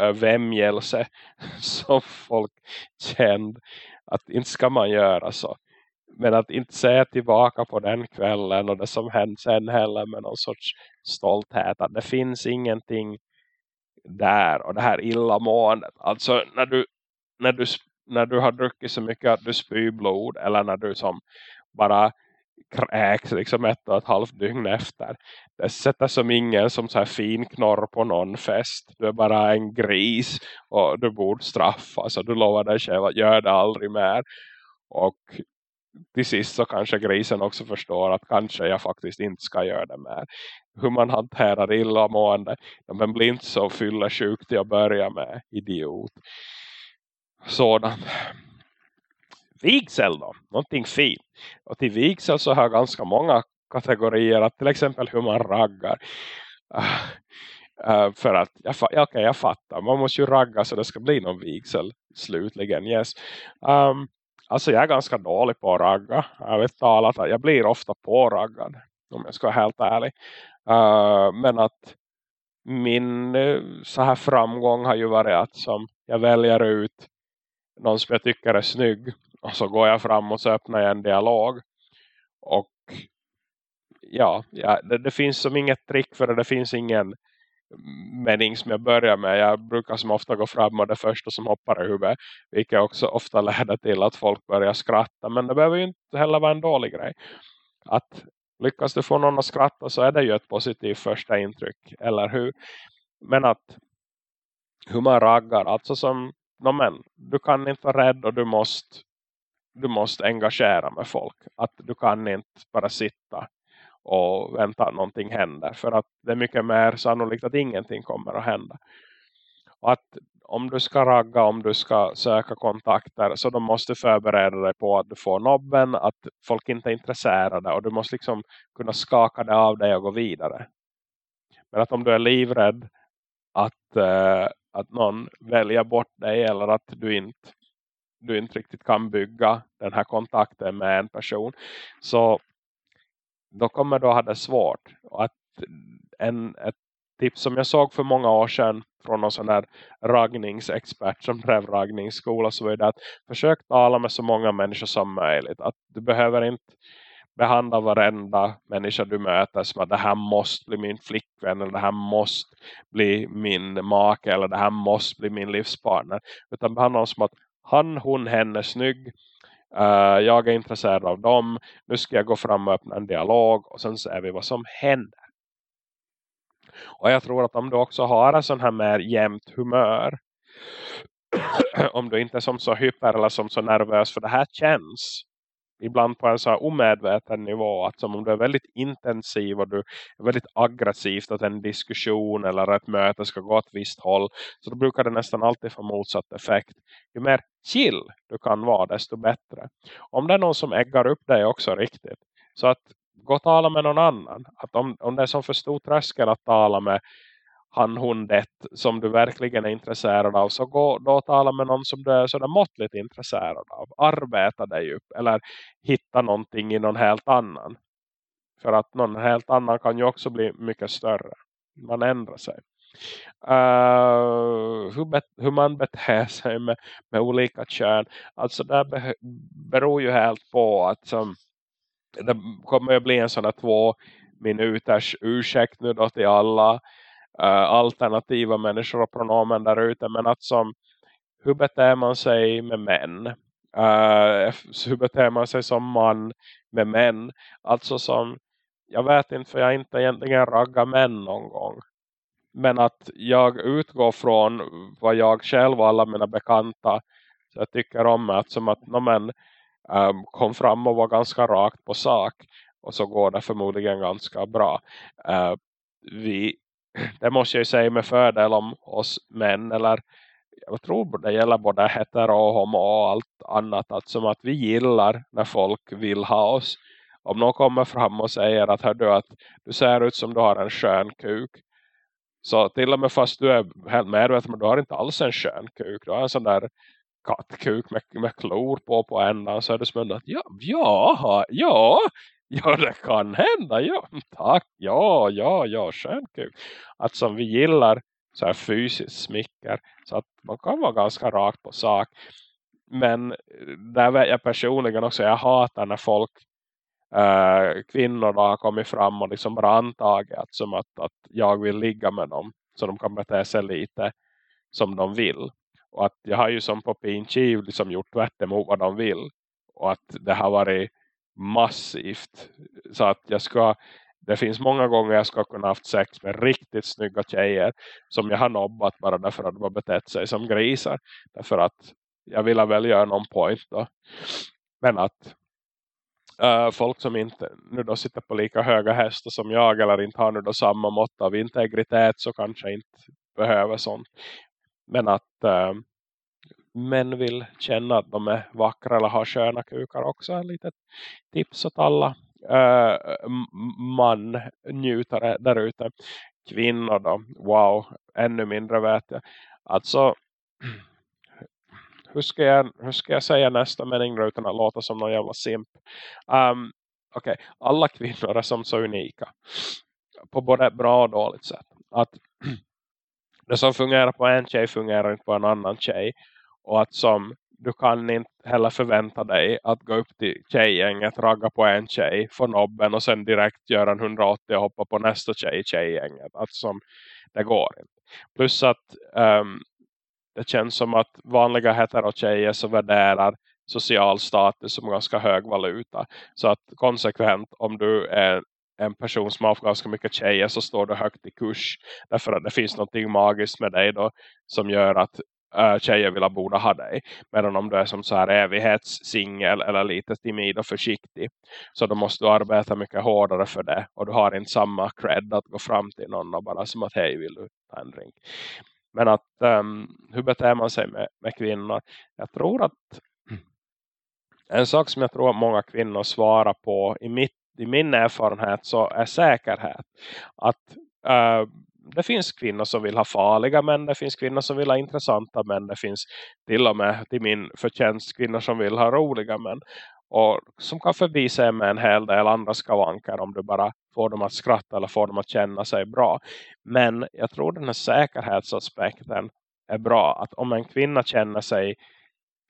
uh, vämjelse som folk kände att inte ska man göra så. Men att inte se tillbaka på den kvällen och det som hände sen heller med någon sorts stolthet. Att det finns ingenting där och det här illamåendet. Alltså när du, när du, när du har druckit så mycket att du spyr blod eller när du som bara kräks liksom ett och ett halvt dygn efter. Det sätter som ingen som så här fin knorr på någon fest. Du är bara en gris och du borde straffas och du lovar dig själv att göra det aldrig mer. Och till sist så kanske grisen också förstår att kanske jag faktiskt inte ska göra det mer. Hur man hanterar illamående. Men blir inte så fyllasjuk till att börja med. Idiot. Sådant. Vigsel då. Någonting fint. Och till vigsel så har jag ganska många kategorier. Att till exempel hur man raggar. Uh, för att, jag, ja, okay, jag fattar. Man måste ju ragga så det ska bli någon vigsel slutligen. Yes. Um, Alltså jag är ganska dålig på att ragga. Jag talat jag blir ofta påraggad. Om jag ska vara helt ärlig. Uh, men att min eh, så här framgång har ju varit att som jag väljer ut någon som jag tycker är snygg. Och så går jag fram och så öppnar jag en dialog. Och ja, ja det, det finns som inget trick för det. Det finns ingen mening som jag börjar med. Jag brukar som ofta gå fram och det första som hoppar i huvudet. Vilket också ofta leder till att folk börjar skratta. Men det behöver ju inte heller vara en dålig grej. Att lyckas du få någon att skratta så är det ju ett positivt första intryck. Eller hur? Men att hur man raggar. Alltså som, no men, du kan inte vara rädd och du måste du måste engagera med folk. Att du kan inte bara sitta och vänta att någonting händer. För att det är mycket mer sannolikt att ingenting kommer att hända. Och att om du ska ragga, om du ska söka kontakter så då måste du förbereda dig på att du får nobben, att folk inte är intresserade och du måste liksom kunna skaka det av dig och gå vidare. Men att om du är livrädd att, uh, att någon väljer bort dig eller att du inte, du inte riktigt kan bygga den här kontakten med en person så då kommer du ha det svårt. Att en, ett tips som jag såg för många år sedan från någon sån här raggningsexpert som drev raggningsskola så var det att försök tala med så många människor som möjligt. Att du behöver inte behandla varenda människa du möter som att det här måste bli min flickvän eller det här måste bli min make eller det här måste bli min livspartner. Utan behandla dem som att han, hon, henne, snygg Uh, jag är intresserad av dem. Nu ska jag gå fram och öppna en dialog. Och sen ser vi vad som händer. Och jag tror att om du också har en sån här mer jämnt humör. om du inte är som så hyper eller som så nervös. För det här känns ibland på en så här omedveten nivå. Att som om du är väldigt intensiv och du är väldigt aggressivt att en diskussion eller ett möte ska gå åt visst håll. Så då brukar det nästan alltid få motsatt effekt. Ju mer chill du kan vara desto bättre. Om det är någon som äggar upp dig också riktigt. Så att gå och tala med någon annan. Att om, om det är som för stor tröskel att tala med han, hon, det som du verkligen är intresserad av så gå då och tala med någon som du är sådär måttligt intresserad av. Arbeta dig upp eller hitta någonting i någon helt annan. För att någon helt annan kan ju också bli mycket större. Man ändrar sig. Uh, hur, bet, hur, man beter sig med, med olika kön. Alltså det beror ju helt på att som, det kommer att bli en sån här två minuters ursäkt nu då till alla Eh, alternativa människor och pronomen där ute. Men att som, hur beter man sig med män? Uh, hur beter man sig som man med män? Alltså som, jag vet inte för jag inte egentligen raggar män någon gång. Men att jag utgår från vad jag själv och alla mina bekanta så jag tycker om att som att no, men, um, kom fram och var ganska rakt på sak. Och så går det förmodligen ganska bra. Uh, vi, det måste jag ju säga med fördel om oss män. Eller jag tror det gäller både hetero och homo och allt annat. Att som att vi gillar när folk vill ha oss. Om någon kommer fram och säger att, hör du, att du ser ut som du har en skön kuk. Så till och med fast du är helt medveten men du har inte alls en skön kuk. Du har en sån där kattkuk med, med klor på på ändan. Så är det som att ja, ja, ja, ja det kan hända. Ja, tack, ja, ja, ja, skön kuk. Att som vi gillar så här fysiskt smicker. Så att man kan vara ganska rakt på sak. Men eh, där vet jag personligen också, jag hatar när folk äh, kvinnorna har kommit fram och liksom bara antagit att, som att, att jag vill ligga med dem så de kan bete sig lite som de vill. Och att jag har ju som på Pinchiv liksom gjort tvärt emot vad de vill. Och att det har varit massivt. Så att jag ska, det finns många gånger jag ska kunna haft sex med riktigt snygga tjejer. Som jag har nobbat bara därför att de har betett sig som grisar. Därför att jag ville väl göra någon point då. Men att uh, folk som inte nu då sitter på lika höga hästar som jag eller inte har nu då samma mått av integritet så kanske inte behöver sånt. Men att uh, män vill känna att de är vackra eller har sköna kukar också. En litet tips åt alla uh, man njutare där ute. Kvinnor då, wow, ännu mindre vet jag. Alltså hur ska jag, hur ska jag säga nästa mening utan att låta som någon jävla simp. Um, Okej, okay. alla kvinnor är som så unika. På både bra och dåligt sätt. Att det som fungerar på en tjej fungerar inte på en annan tjej. Och att som du kan inte heller förvänta dig att gå upp till tjejgänget, ragga på en tjej, få nobben och sen direkt göra en 180 och hoppa på nästa tjej i tjejgänget. Att som, det går inte. Plus att um, det känns som att vanliga hetero-tjejer så värderar social status som ganska hög valuta. Så att konsekvent om du är en person som har haft ganska mycket tjejer så står du högt i kurs. Därför att det finns något magiskt med dig då som gör att uh, tjejer vill borde ha dig. Medan om du är som så här evighetssingel eller lite timid och försiktig så då måste du arbeta mycket hårdare för det. Och du har inte samma cred att gå fram till någon och bara som att hej vill du ta en drink. Men att um, hur beter man sig med, med kvinnor? Jag tror att en sak som jag tror att många kvinnor svarar på i, mitt, i min erfarenhet så är säkerhet. Att uh, det finns kvinnor som vill ha farliga män, det finns kvinnor som vill ha intressanta män, det finns till och med till min förtjänst kvinnor som vill ha roliga män. Och som kan förvisa med en hel del andra skavanker om du bara får dem att skratta eller får dem att känna sig bra. Men jag tror den här säkerhetsaspekten är bra. Att om en kvinna känner sig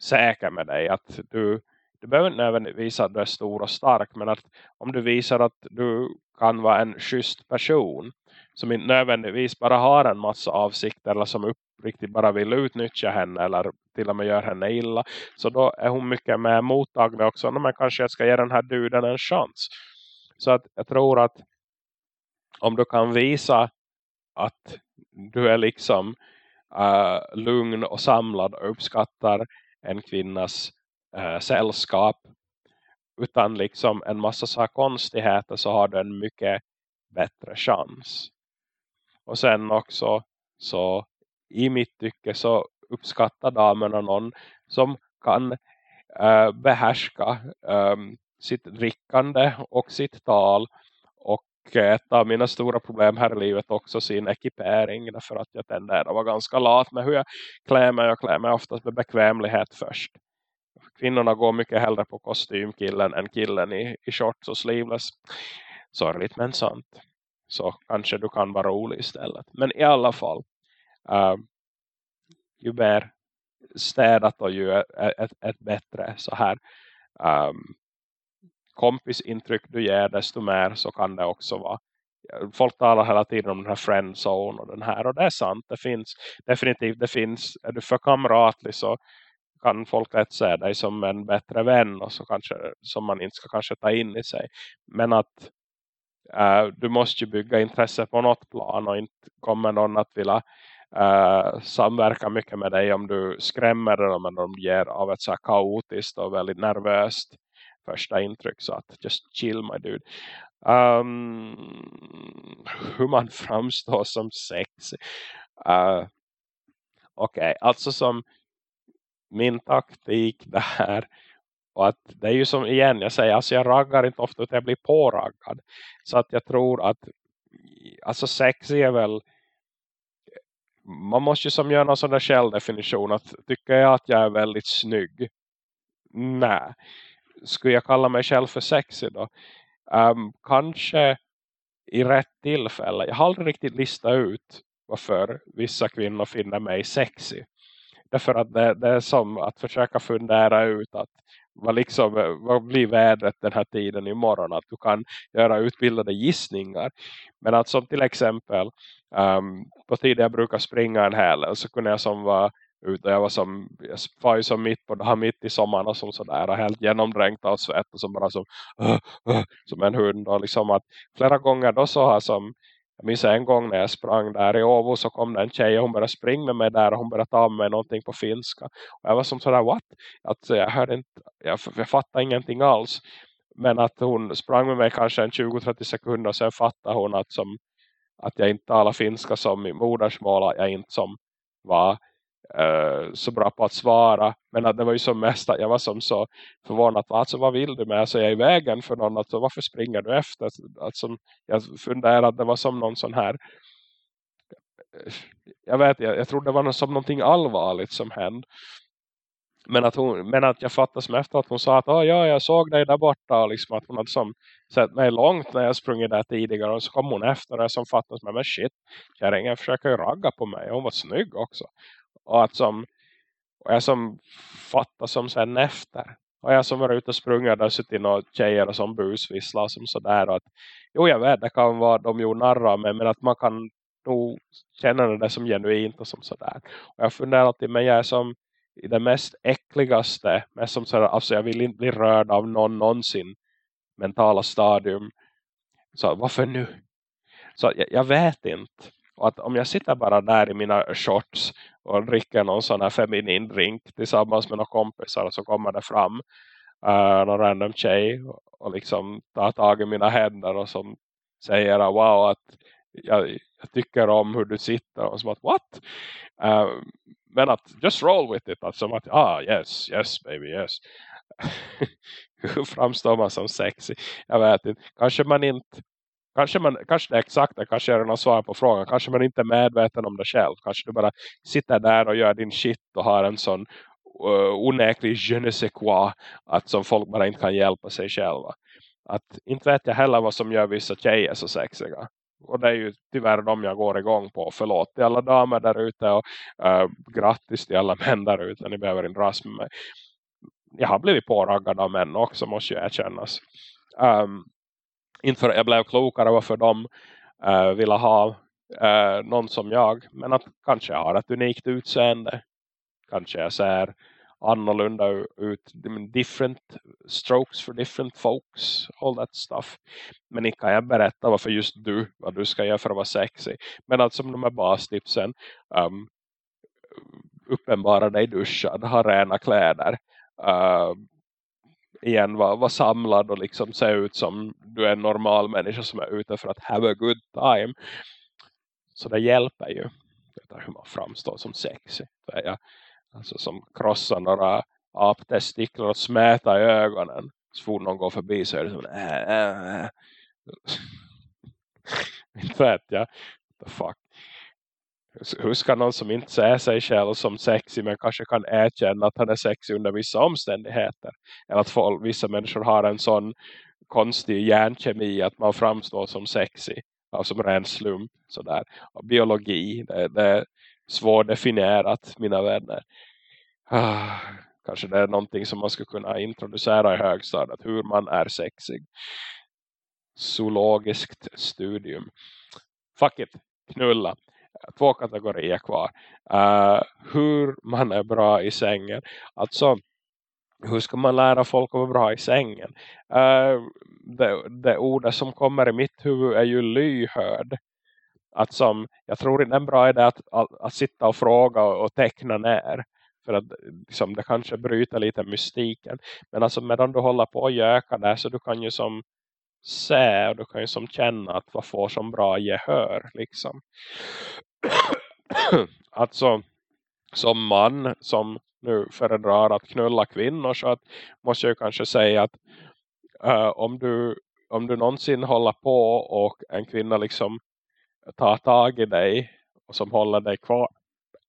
säker med dig. Att du, du behöver inte nödvändigtvis att du är stor och stark. Men att om du visar att du kan vara en schysst person. Som inte nödvändigtvis bara har en massa avsikter. Eller som uppriktigt bara vill utnyttja henne. Eller till och med gör henne illa. Så då är hon mycket mer mottaglig också. Men kanske jag ska ge den här duden en chans. Så att jag tror att om du kan visa att du är liksom uh, lugn och samlad och uppskattar en kvinnas uh, sällskap utan liksom en massa så konstigheter så har du en mycket bättre chans. Och sen också så i mitt tycke så uppskattar damerna någon som kan äh, behärska äh, sitt drickande och sitt tal och eh, ett av mina stora problem här i livet också sin ekipering därför att jag tenderar att vara ganska lat med hur jag klär mig Jag klär mig oftast med bekvämlighet först. Kvinnorna går mycket hellre på kostymkillen än killen i, i shorts och sleeveless. Sorgligt men sant. Så kanske du kan vara rolig istället. Men i alla fall. Uh, ju mer städat och ju ett, ett, bättre så här um, kompisintryck du ger desto mer så kan det också vara folk talar hela tiden om den här friendzone och den här och det är sant, det finns definitivt, det finns, är du för kamratlig så kan folk lätt se dig som en bättre vän och så kanske, som man inte ska kanske ta in i sig men att uh, du måste ju bygga intresse på något plan och inte kommer någon att vilja uh, samverka mycket med dig om du skrämmer dem eller om du ger av ett så här kaotiskt och väldigt nervöst första intryck så att just chill my dude um, hur man framstår som sexy uh, okej, okay. alltså som min taktik där och att det är ju som igen jag säger, alltså jag raggar inte ofta utan jag blir påraggad så att jag tror att alltså sex är väl man måste ju som göra någon sån där självdefinition att tycker jag att jag är väldigt snygg nej skulle jag kalla mig själv för sexig då? Um, kanske i rätt tillfälle. Jag har aldrig riktigt listat ut varför vissa kvinnor finner mig sexy. Därför att det, det, är som att försöka fundera ut att vad, liksom, eh, vad blir vädret den här tiden imorgon. Att du kan göra utbildade gissningar. Men att som till exempel um, på tiden jag brukar springa en hel så kunde jag som vara ute. Jag var som, jag var ju som mitt på det här mitt i sommaren och som sådär och helt genomdränkt av svett och som bara som, uh, uh, som en hund och liksom att flera gånger då så har som jag minns en gång när jag sprang där i Åbo så kom det en tjej och hon började springa med mig där och hon började ta med mig någonting på finska. Och jag var som sådär, what? Att jag hörde inte, jag, jag fattade ingenting alls. Men att hon sprang med mig kanske en 20-30 sekunder och sen fattade hon att, som, att jag inte talar finska som i modersmål, att jag inte som var uh, så bra på att svara. Men att det var ju som mest att jag var som så förvånad. Alltså vad vill du med? Alltså jag är i vägen för någon. Alltså, varför springer du efter? Alltså, alltså jag funderade att det var som någon sån här jag vet, jag, jag tror det var som någonting allvarligt som hände. Men att, hon, men att jag fattade som efter att hon sa att oh, ja, jag såg dig där borta. Och liksom att hon hade som sett mig långt när jag sprungit där tidigare. Och så kom hon efter och som fattade som, men shit, kärringen försöker ju ragga på mig. Hon var snygg också. Och att som och jag som fattar som sen efter. Och jag som var ute och sprungade där suttit några tjejer och som busvisslar som sådär. Och att, jo jag vet det kan vara de gjorde narra med men att man kan nog känna det som genuint och som sådär. Och jag funderar alltid men jag är som i det mest äckligaste. Mest som sådär, alltså jag vill inte bli rörd av någon någonsin mentala stadium. Så varför nu? Så jag, jag vet inte. Och att om jag sitter bara där i mina shorts och dricker någon sån här feminin drink tillsammans med några kompisar och så kommer det fram uh, någon random tjej och, och liksom tar tag i mina händer och som säger wow att jag, jag tycker om hur du sitter och som att what? Uh, men att just roll with it. Att som att ah yes, yes baby yes. hur framstår man som sexy? Jag vet inte. Kanske man inte Kanske, man, kanske det är exakt det, kanske är det någon svar på frågan. Kanske man inte är medveten om det själv. Kanske du bara sitter där och gör din shit och har en sån eh, uh, onäklig je ne sais quoi. Att som folk bara inte kan hjälpa sig själva. Att inte vet jag heller vad som gör vissa tjejer så sexiga. Och det är ju tyvärr de jag går igång på. Förlåt till alla damer där ute och uh, grattis till alla män där ute. Ni behöver inte ras med mig. Jag har blivit påraggad av män också måste ju erkännas. Um, inte för att jag blev klokare varför de uh, eh, ville ha uh, någon som jag. Men att kanske jag har ett unikt utseende. Kanske jag ser annorlunda ut. Different strokes for different folks. All that stuff. Men inte kan jag berätta varför just du, vad du ska göra för att vara sexy. Men att som de här bastipsen. Um, ehm, uppenbara dig duschad, ha rena kläder. Uh, igen vara var samlad och liksom se ut som du är en normal människa som är ute för att have a good time. Så det hjälper ju. Det hur man framstår som sexy. Så jag, alltså som krossar några aptestiklar och smäta i ögonen. så fort någon går förbi så är det som äh, äh, äh. inte vet jag the fuck hur ska någon som inte ser sig själv som sexig men kanske kan erkänna att han är sexig under vissa omständigheter. Eller att folk, vissa människor har en sån konstig hjärnkemi att man framstår som sexig. Alltså som ren slump. Sådär. Och biologi, det, det är svårdefinierat mina vänner. Ah, kanske det är någonting som man skulle kunna introducera i högstadiet. Hur man är sexig. Zoologiskt studium. Fuck it, knulla två kategorier kvar. Uh, hur man är bra i sängen. Alltså, hur ska man lära folk att vara bra i sängen? Uh, det, det ordet som kommer i mitt huvud är ju lyhörd. Att som, jag tror inte det är en bra idé att, att, att sitta och fråga och, och teckna ner. För att liksom, det kanske bryter lite mystiken. Men alltså medan du håller på att göka där så du kan ju som se och du kan ju som känna att vad får som bra gehör liksom. alltså som man som nu föredrar att knulla kvinnor så att måste jag kanske säga att uh, om du om du någonsin håller på och en kvinna liksom tar tag i dig och som håller dig kvar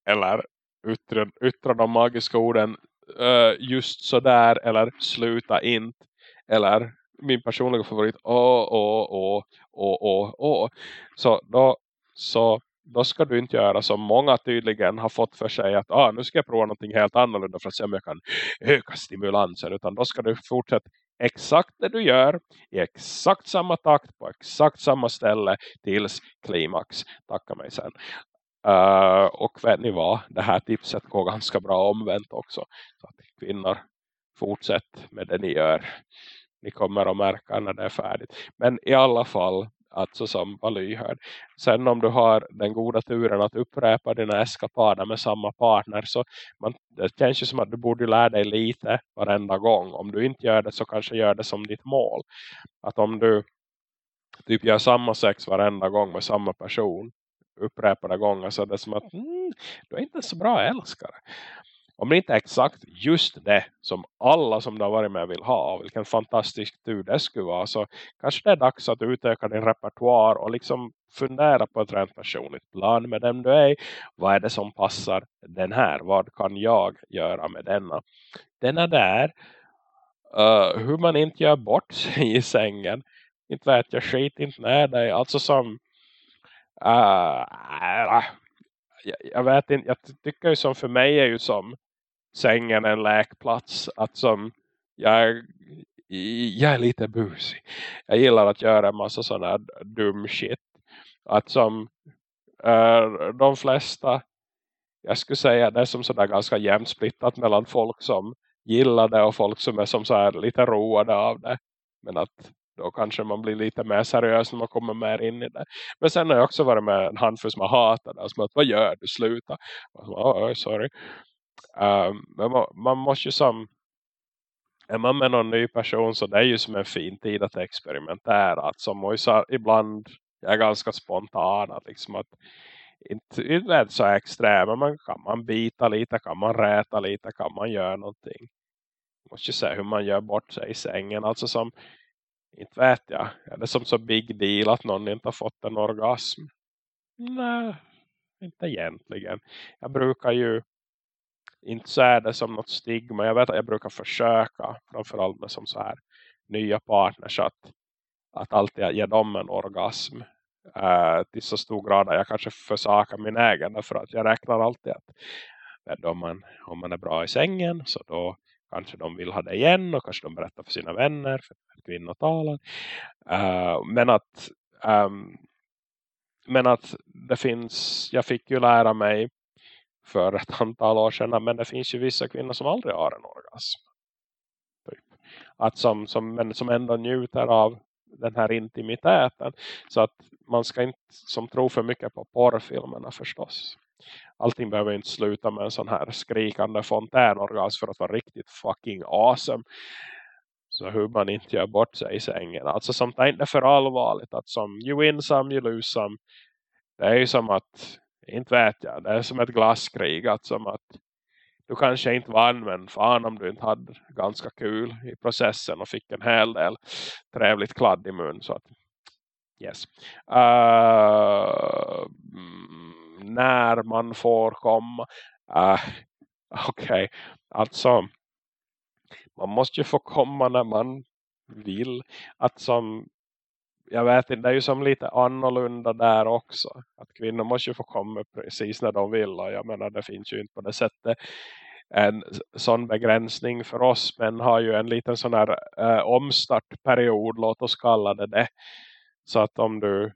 eller yttrar, yttrar de magiska orden uh, just sådär eller sluta inte eller min personliga favorit åh, åh, åh, åh, åh, åh. Så då, så då ska du inte göra som många tydligen har fått för sig att ah, nu ska jag prova någonting helt annorlunda för att se om jag kan öka stimulansen. Utan då ska du fortsätta exakt det du gör i exakt samma takt på exakt samma ställe tills klimax. Tacka mig sen. Uh, och vet ni vad? Det här tipset går ganska bra omvänt också. Så att kvinnor fortsätt med det ni gör. Ni kommer att märka när det är färdigt. Men i alla fall alltså som var lyhörd. Sen om du har den goda turen att upprepa dina eskapader med samma partner så man, det känns ju som att du borde lära dig lite varenda gång. Om du inte gör det så kanske gör det som ditt mål. Att om du typ gör samma sex varenda gång med samma person upprepade gånger så är det som att mm, du är inte så bra älskare om det inte är exakt just det som alla som du har varit med vill ha, vilken fantastisk tur det skulle vara, så kanske det är dags att utöka din repertoar och liksom fundera på ett rent personligt plan med den du är. Vad är det som passar den här? Vad kan jag göra med denna? Denna där, uh, hur man inte gör bort sig i sängen, inte vet jag skit inte när dig. alltså som uh, jag, jag vet inte, jag tycker ju som för mig är ju som sängen en läkplats. Att som jag, jag är lite busig. Jag gillar att göra en massa sån här dum shit. Att som uh, de flesta jag skulle säga det är som sådär ganska jämnt splittat mellan folk som gillar det och folk som är som så här lite roade av det. Men att då kanske man blir lite mer seriös när man kommer mer in i det. Men sen har jag också varit med en handfull som har hatat det. Som att, vad gör du? Sluta. Och så, oh, sorry. Ehm, men man, man, måste ju som är man med någon ny person så det är ju som en fin tid att experimentera. Att som också ibland jag är ganska spontan att liksom att inte, inte är så extrema men kan man bita lite, kan man räta lite, kan man göra någonting. Man måste ju se hur man gör bort sig i sängen. Alltså som, inte vet jag, är det som så big deal att någon inte har fått en orgasm? Nej, inte egentligen. Jag brukar ju inte så är det som något stigma. Jag vet att jag brukar försöka framförallt med som så här nya partners att, att alltid ge dem en orgasm uh, till så stor grad att jag kanske försakar min egen för att jag räknar alltid att om man, om man är bra i sängen så då kanske de vill ha det igen och kanske de berättar för sina vänner för att kvinnor talar. Uh, men att um, men att det finns, jag fick ju lära mig för ett antal år sedan. Men det finns ju vissa kvinnor som aldrig har en orgasm. Typ. Att som, som, men som ändå njuter av den här intimiteten. Så att man ska inte som tro för mycket på porrfilmerna förstås. Allting behöver inte sluta med en sån här skrikande fontänorgasm för att vara riktigt fucking awesome. Så hur man inte gör bort sig i sängen. Alltså som det är inte för allvarligt. Att som you win some, you lose some. Det är ju som att inte vet jag. Det är som ett glasskrig. Att som att du kanske inte vann men fan om du inte hade ganska kul i processen och fick en hel del trevligt kladd i mun så att yes. Uh, när man får komma uh, okej okay. alltså man måste ju få komma när man vill att som jag vet inte, det är ju som lite annorlunda där också. Att kvinnor måste ju få komma precis när de vill. Och jag menar, det finns ju inte på det sättet en sån begränsning för oss. Men har ju en liten sån här eh, omstartperiod, låt oss kalla det det. Så att om du,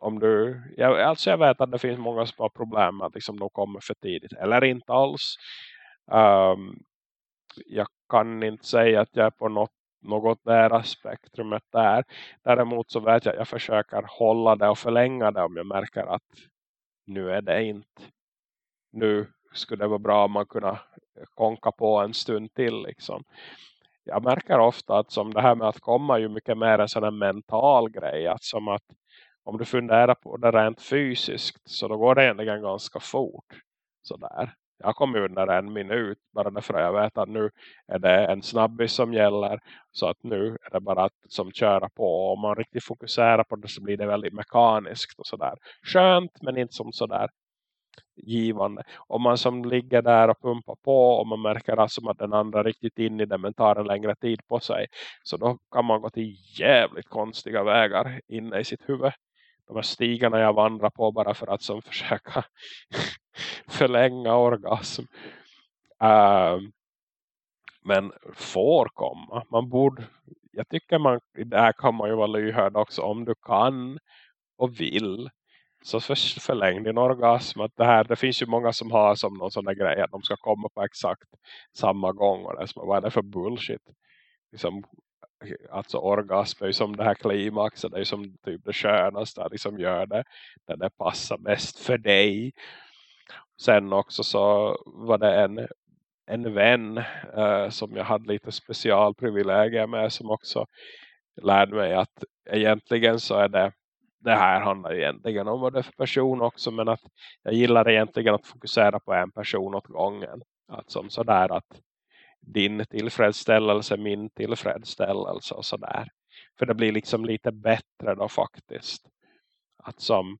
om du jag, alltså jag vet att det finns många som har problem med att liksom de kommer för tidigt. Eller inte alls. Um, jag kan inte säga att jag är på något något nära spektrumet där. Däremot så vet jag att jag försöker hålla det och förlänga det om jag märker att nu är det inte. Nu skulle det vara bra om man kunde konka på en stund till liksom. Jag märker ofta att som det här med att komma ju mycket mer en sån mental grej. Att som att om du funderar på det rent fysiskt så då går det egentligen ganska fort. Sådär jag kommer under en minut bara därför att jag vet att nu är det en snabbis som gäller. Så att nu är det bara att som köra på. Och om man riktigt fokuserar på det så blir det väldigt mekaniskt och sådär. Skönt men inte som sådär givande. Om man som ligger där och pumpar på och man märker alltså att den andra riktigt in i det men tar en längre tid på sig så då kan man gå till jävligt konstiga vägar inne i sitt huvud. De här stigarna jag vandrar på bara för att som försöka förlänga orgasm. Uh, men får komma. Man borde, jag tycker man, där kan man ju vara lyhörd också. Om du kan och vill så för, förläng din orgasm. Att det, här, det finns ju många som har som någon sån där grej att de ska komma på exakt samma gång. Och det är som, vad är det för bullshit? Liksom, alltså orgasm är ju som det här klimaxet, det är ju som typ det skönaste liksom gör det, där det passar mest för dig. Sen också så var det en, en vän uh, som jag hade lite specialprivilegier med som också lärde mig att egentligen så är det det här handlar egentligen om vad det är för person också men att jag gillar egentligen att fokusera på en person åt gången. Att som sådär att din tillfredsställelse, min tillfredsställelse och sådär. För det blir liksom lite bättre då faktiskt. Att som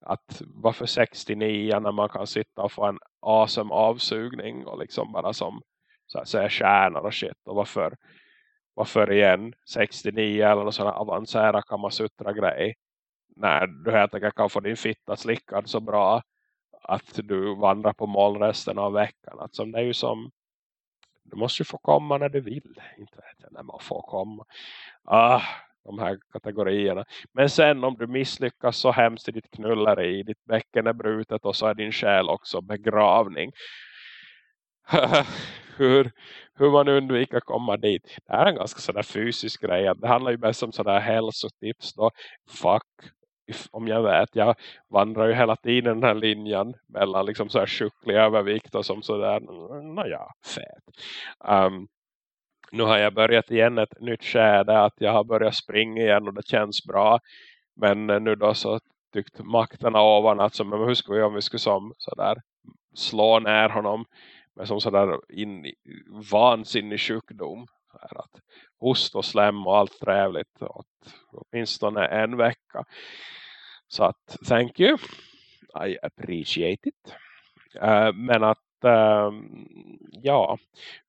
att varför 69 när man kan sitta och få en awesome avsugning och liksom bara som så att säga kärnor och shit och varför varför igen 69 eller någon sån här avancerad kamasutra grej när du helt enkelt kan få din fitta slickad så bra att du vandrar på moln resten av veckan. Att som det är ju som du måste ju få komma när du vill. Inte vet jag när man får komma. Ah, de här kategorierna. Men sen om du misslyckas så hemskt i ditt knulleri. Ditt bäcken är brutet och så är din själ också begravning. hur, hur man undviker att komma dit. Det är en ganska sådär fysisk grej. Det handlar ju mest om sådär hälsotips då. Fuck om jag vet, jag vandrar ju hela tiden den här linjen mellan liksom så här sjuklig övervikt och som sådär, naja, fet. Um, ehm, nu har jag börjat igen ett nytt skäde att jag har börjat springa igen och det känns bra. Men nu då så tyckte makterna ovan att men hur ska vi om vi skulle som sådär slå ner honom med som sådär in, vansinnig sjukdom. Att host och slem och allt trävligt åt åtminstone en vecka. Så att thank you. I appreciate it. Uh, men att eh, ja,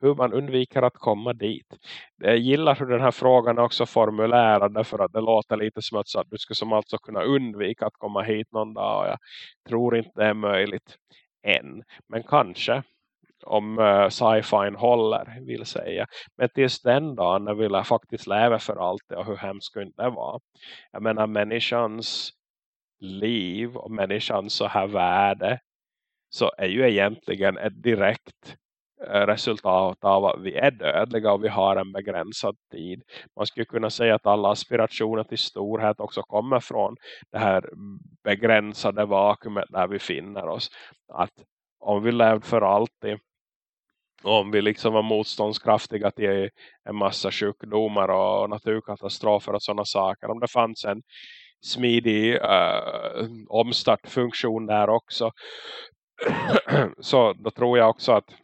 hur man undviker att komma dit. Jag gillar hur den här frågan är också formulerad därför att det låter lite som att, du ska som alltså kunna undvika att komma hit någon dag. Jag tror inte det är möjligt än. Men kanske om eh, uh, sci-fi håller vill säga. Men tills den dagen när vi faktiskt leva för allt och hur hemskt skulle det vara. Jag menar människans liv och människans så här värde så är ju egentligen ett direkt eh, resultat av att vi är dödliga och vi har en begränsad tid. Man skulle kunna säga att alla aspirationer till storhet också kommer från det här begränsade vakuumet där vi finner oss. Att om vi levde för alltid om vi liksom var motståndskraftiga till en massa sjukdomar och naturkatastrofer och sådana saker. Om det fanns en smidig uh, omstartfunktion där också. så då tror jag också att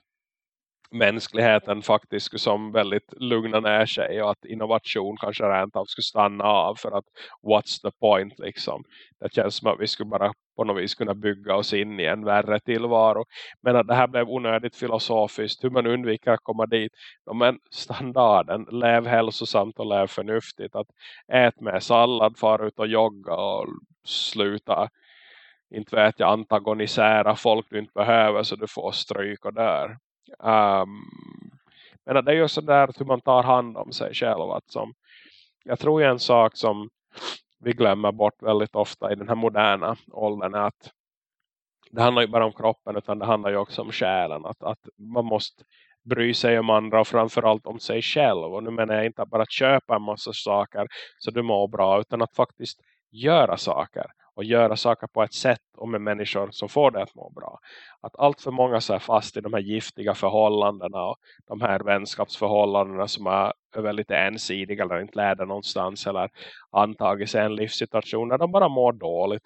mänskligheten faktiskt som väldigt lugna ner sig och att innovation kanske rent av skulle stanna av för att what's the point liksom. Det känns som att vi skulle bara på något vis kunna bygga oss in i en värre tillvaro. Men att det här blev onödigt filosofiskt. Hur man undviker att komma dit. Men standarden, lev hälsosamt och lev förnuftigt. Att ät med sallad, far ut och jogga och sluta inte vet jag antagonisera folk du inte behöver så du får stryk och dör. Um, ehm, men det är ju sådär hur man tar hand om sig själv. Att som, jag tror ju en sak som vi glömmer bort väldigt ofta i den här moderna åldern är att det handlar ju bara om kroppen utan det handlar ju också om själen. Att, att man måste bry sig om andra och framförallt om sig själv. Och nu menar jag inte bara att köpa en massa saker så du mår bra utan att faktiskt göra saker och göra saker på ett sätt och med människor som får det att må bra. Att allt för många så är fast i de här giftiga förhållandena och de här vänskapsförhållandena som är väldigt ensidiga eller inte leder någonstans eller antagit sig en livssituation där de bara mår dåligt.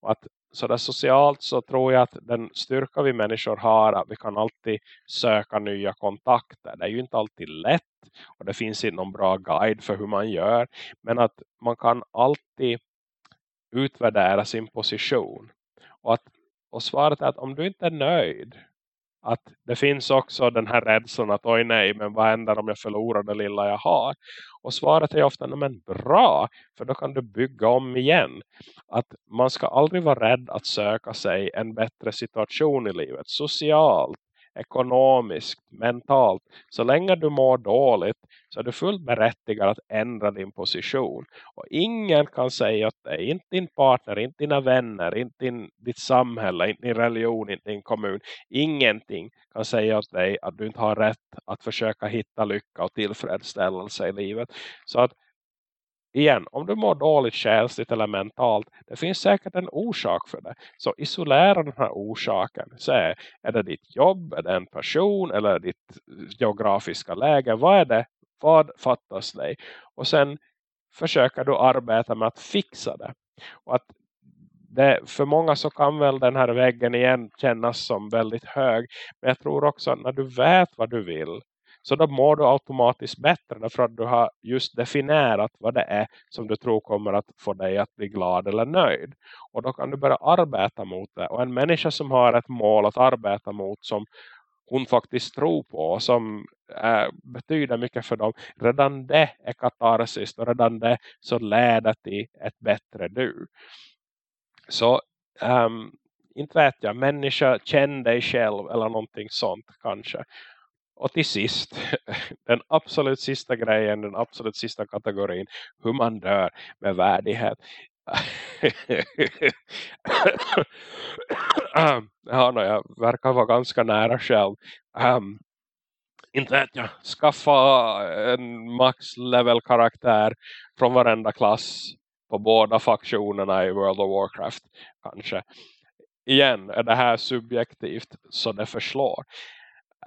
Och att så där socialt så tror jag att den styrka vi människor har att vi kan alltid söka nya kontakter. Det är ju inte alltid lätt och det finns inte någon bra guide för hur man gör. Men att man kan alltid utvärdera sin position. Och, att, och svaret är att om du inte är nöjd att det finns också den här rädslan att oj nej, men vad händer om jag förlorar det lilla jag har? Och svaret är ofta, men bra, för då kan du bygga om igen. Att man ska aldrig vara rädd att söka sig en bättre situation i livet, socialt, ekonomiskt, mentalt. Så länge du mår dåligt så är du fullt berättigad att ändra din position. Och ingen kan säga att dig, inte din partner, inte dina vänner, inte din, ditt samhälle, inte din religion, inte din kommun. Ingenting kan säga åt dig att du inte har rätt att försöka hitta lycka och tillfredsställelse i livet. Så att igen, om du mår dåligt själsligt eller mentalt, det finns säkert en orsak för det. Så isolera den här orsaken. Säg, är, är det ditt jobb, är det en person eller ditt geografiska läge? Vad är det? Vad fattas dig? Och sen försöker du arbeta med att fixa det. Och att det, för många så kan väl den här väggen igen kännas som väldigt hög. Men jag tror också att när du vet vad du vill så då mår du automatiskt bättre därför att du har just definierat vad det är som du tror kommer att få dig att bli glad eller nöjd. Och då kan du börja arbeta mot det. Och en människa som har ett mål att arbeta mot som hon faktiskt tror på och som äh, betyder mycket för dem. Redan det är katarsiskt och redan det så leder till ett bättre du. Så um, inte vet jag, människa känn dig själv eller någonting sånt kanske. Och till sist, den absolut sista grejen, den absolut sista kategorin, hur man dör med värdighet. ja, no, jag verkar vara ganska nära själv. Um, inte vet jag, skaffa en max level karaktär från varenda klass på båda faktionerna i World of Warcraft kanske. Igen är det här subjektivt så det förslår.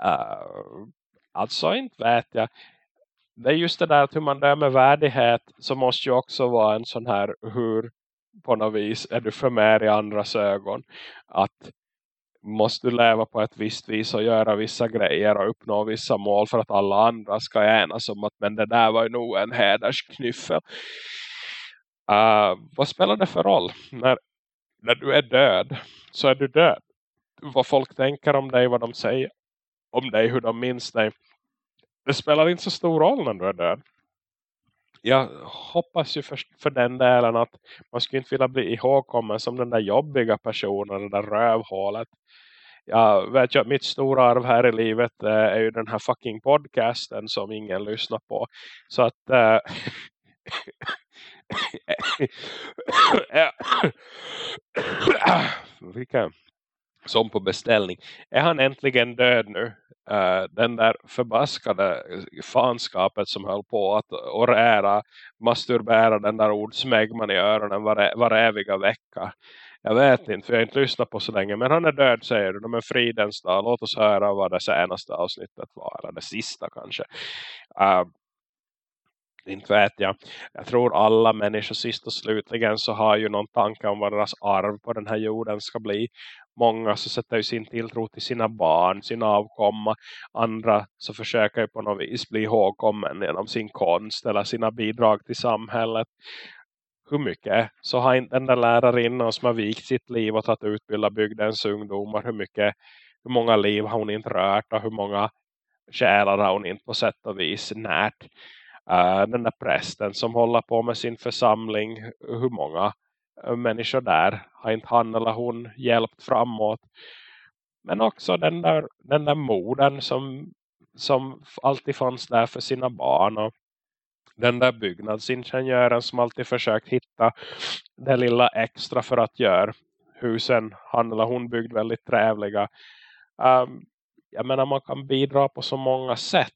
Uh, alltså inte vet jag. Det är just det där att hur man dömer med värdighet så måste ju också vara en sån här hur på något vis är du för mer i andras ögon. Att måste du leva på ett visst vis och göra vissa grejer och uppnå vissa mål för att alla andra ska enas om att men det där var ju nog en hedersknyffel. Uh, vad spelar det för roll? När, när du är död så är du död. Vad folk tänker om dig, vad de säger om dig, hur de minns dig. Det spelar inte så stor roll när du är död. Jag hoppas ju för, för den delen att man skulle inte vilja bli ihågkommen som den där jobbiga personen, det där rövhålet. Jag vet ju att mitt stora arv här i livet är ju den här fucking podcasten som ingen lyssnar på. Så att... Äh, vilka som på beställning. Är han äntligen död nu? Uh, den där förbaskade eh, fanskapet som höll på att eh, orära, masturbera den där ordsmägman i öronen var, var eviga vecka. Jag vet inte, för jag har inte lyssnat på så länge. Men han är död säger du. Men fridens dag. Låt oss höra vad det senaste avsnittet var. Eller det sista kanske. Uh, inte vet jag. Jag tror alla människor sist och slutligen så har ju någon tanke om vad deras arv på den här jorden ska bli. Många så sätter ju sin tilltro till sina barn, sin avkomma. Andra så försöker ju på något vis bli ihågkommen genom sin konst eller sina bidrag till samhället. Hur mycket så har inte den där lärarinnan som har vikt sitt liv och att utbilda bygdens ungdomar. Hur mycket, hur många liv har hon inte rört och hur många själar har hon inte på sätt och vis närt Äh, den där prästen som håller på med sin församling, hur många äh, människor där har inte han eller hon hjälpt framåt. Men också den där, den där moden som, som alltid fanns där för sina barn och den där byggnadsingenjören som alltid försökt hitta det lilla extra för att göra husen han eller hon byggde väldigt trevliga. Um, ähm, jag menar man kan bidra på så många sätt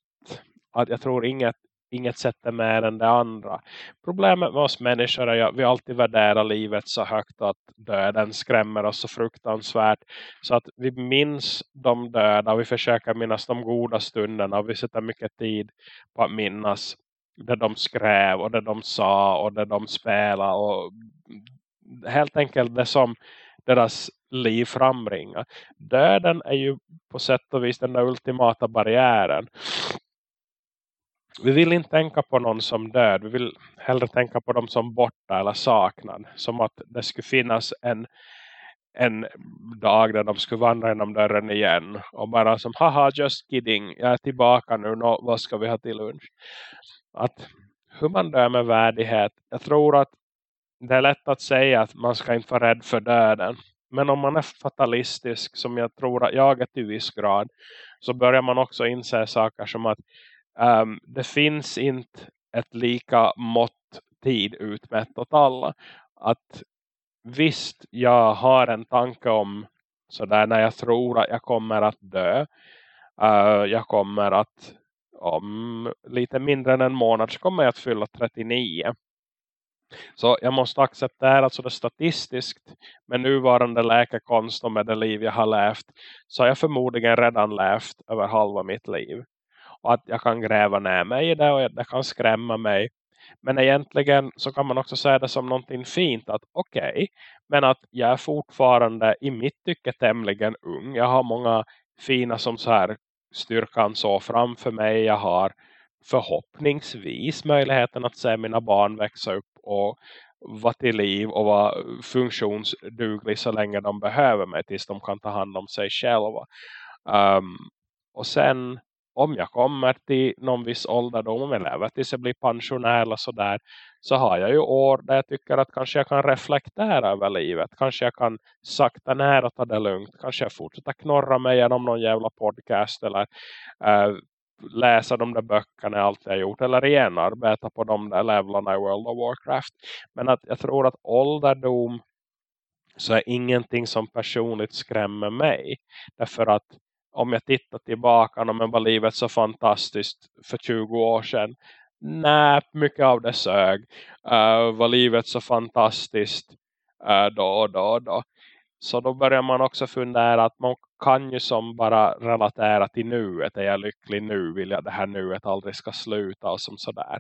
att jag tror inget inget sätt är mer än det andra. Problemet med oss människor är att vi alltid värderar livet så högt att döden skrämmer oss så fruktansvärt. Så att vi minns de döda och vi försöker minnas de goda stunderna och vi sätter mycket tid på att minnas det de skrev och det de sa och det de spelade och helt enkelt det som deras liv frambringar. Döden är ju på sätt och vis den där ultimata barriären vi vill inte tänka på någon som död. Vi vill hellre tänka på dem som borta eller saknad. Som att det skulle finnas en, en dag där de skulle vandra genom dörren igen. Och bara som, haha just kidding. Jag är tillbaka nu. Nå, vad ska vi ha till lunch? Att hur man dör med värdighet. Jag tror att det är lätt att säga att man ska inte vara rädd för döden. Men om man är fatalistisk som jag tror att jag är till viss grad. Så börjar man också inse saker som att um, det finns inte ett lika mått tid utmätt åt alla. Att visst, jag har en tanke om sådär när jag tror att jag kommer att dö. Uh, jag kommer att om lite mindre än en månad så kommer jag att fylla 39. Så jag måste acceptera att det statistiskt med nuvarande läkekonst och med det liv jag har levt så har jag förmodligen redan levt över halva mitt liv. Och att jag kan gräva ner mig i det och det kan skrämma mig. Men egentligen så kan man också säga det som någonting fint. Att okej, okay, men att jag är fortfarande i mitt tycke tämligen ung. Jag har många fina som så här styrkan så framför mig. Jag har förhoppningsvis möjligheten att se mina barn växa upp och vara till liv och vara funktionsduglig så länge de behöver mig tills de kan ta hand om sig själva. Um, och sen om jag kommer till någon viss ålder då om jag lever tills jag blir pensionär eller sådär så har jag ju år där jag tycker att kanske jag kan reflektera över livet. Kanske jag kan sakta ner och ta det lugnt. Kanske jag fortsätter knorra mig genom någon jävla podcast eller äh, läsa de där böckerna allt jag gjort. Eller igen arbeta på de där levlarna i World of Warcraft. Men att jag tror att ålderdom så är ingenting som personligt skrämmer mig. Därför att om jag tittar tillbaka men var livet så fantastiskt för 20 år sedan. Nej, mycket av det sög. Uh, var livet så fantastiskt uh, då och då och då. Så då börjar man också fundera att man kan ju som bara relatera till nuet. Är jag lycklig nu? Vill jag det här nuet aldrig ska sluta? Och som sådär.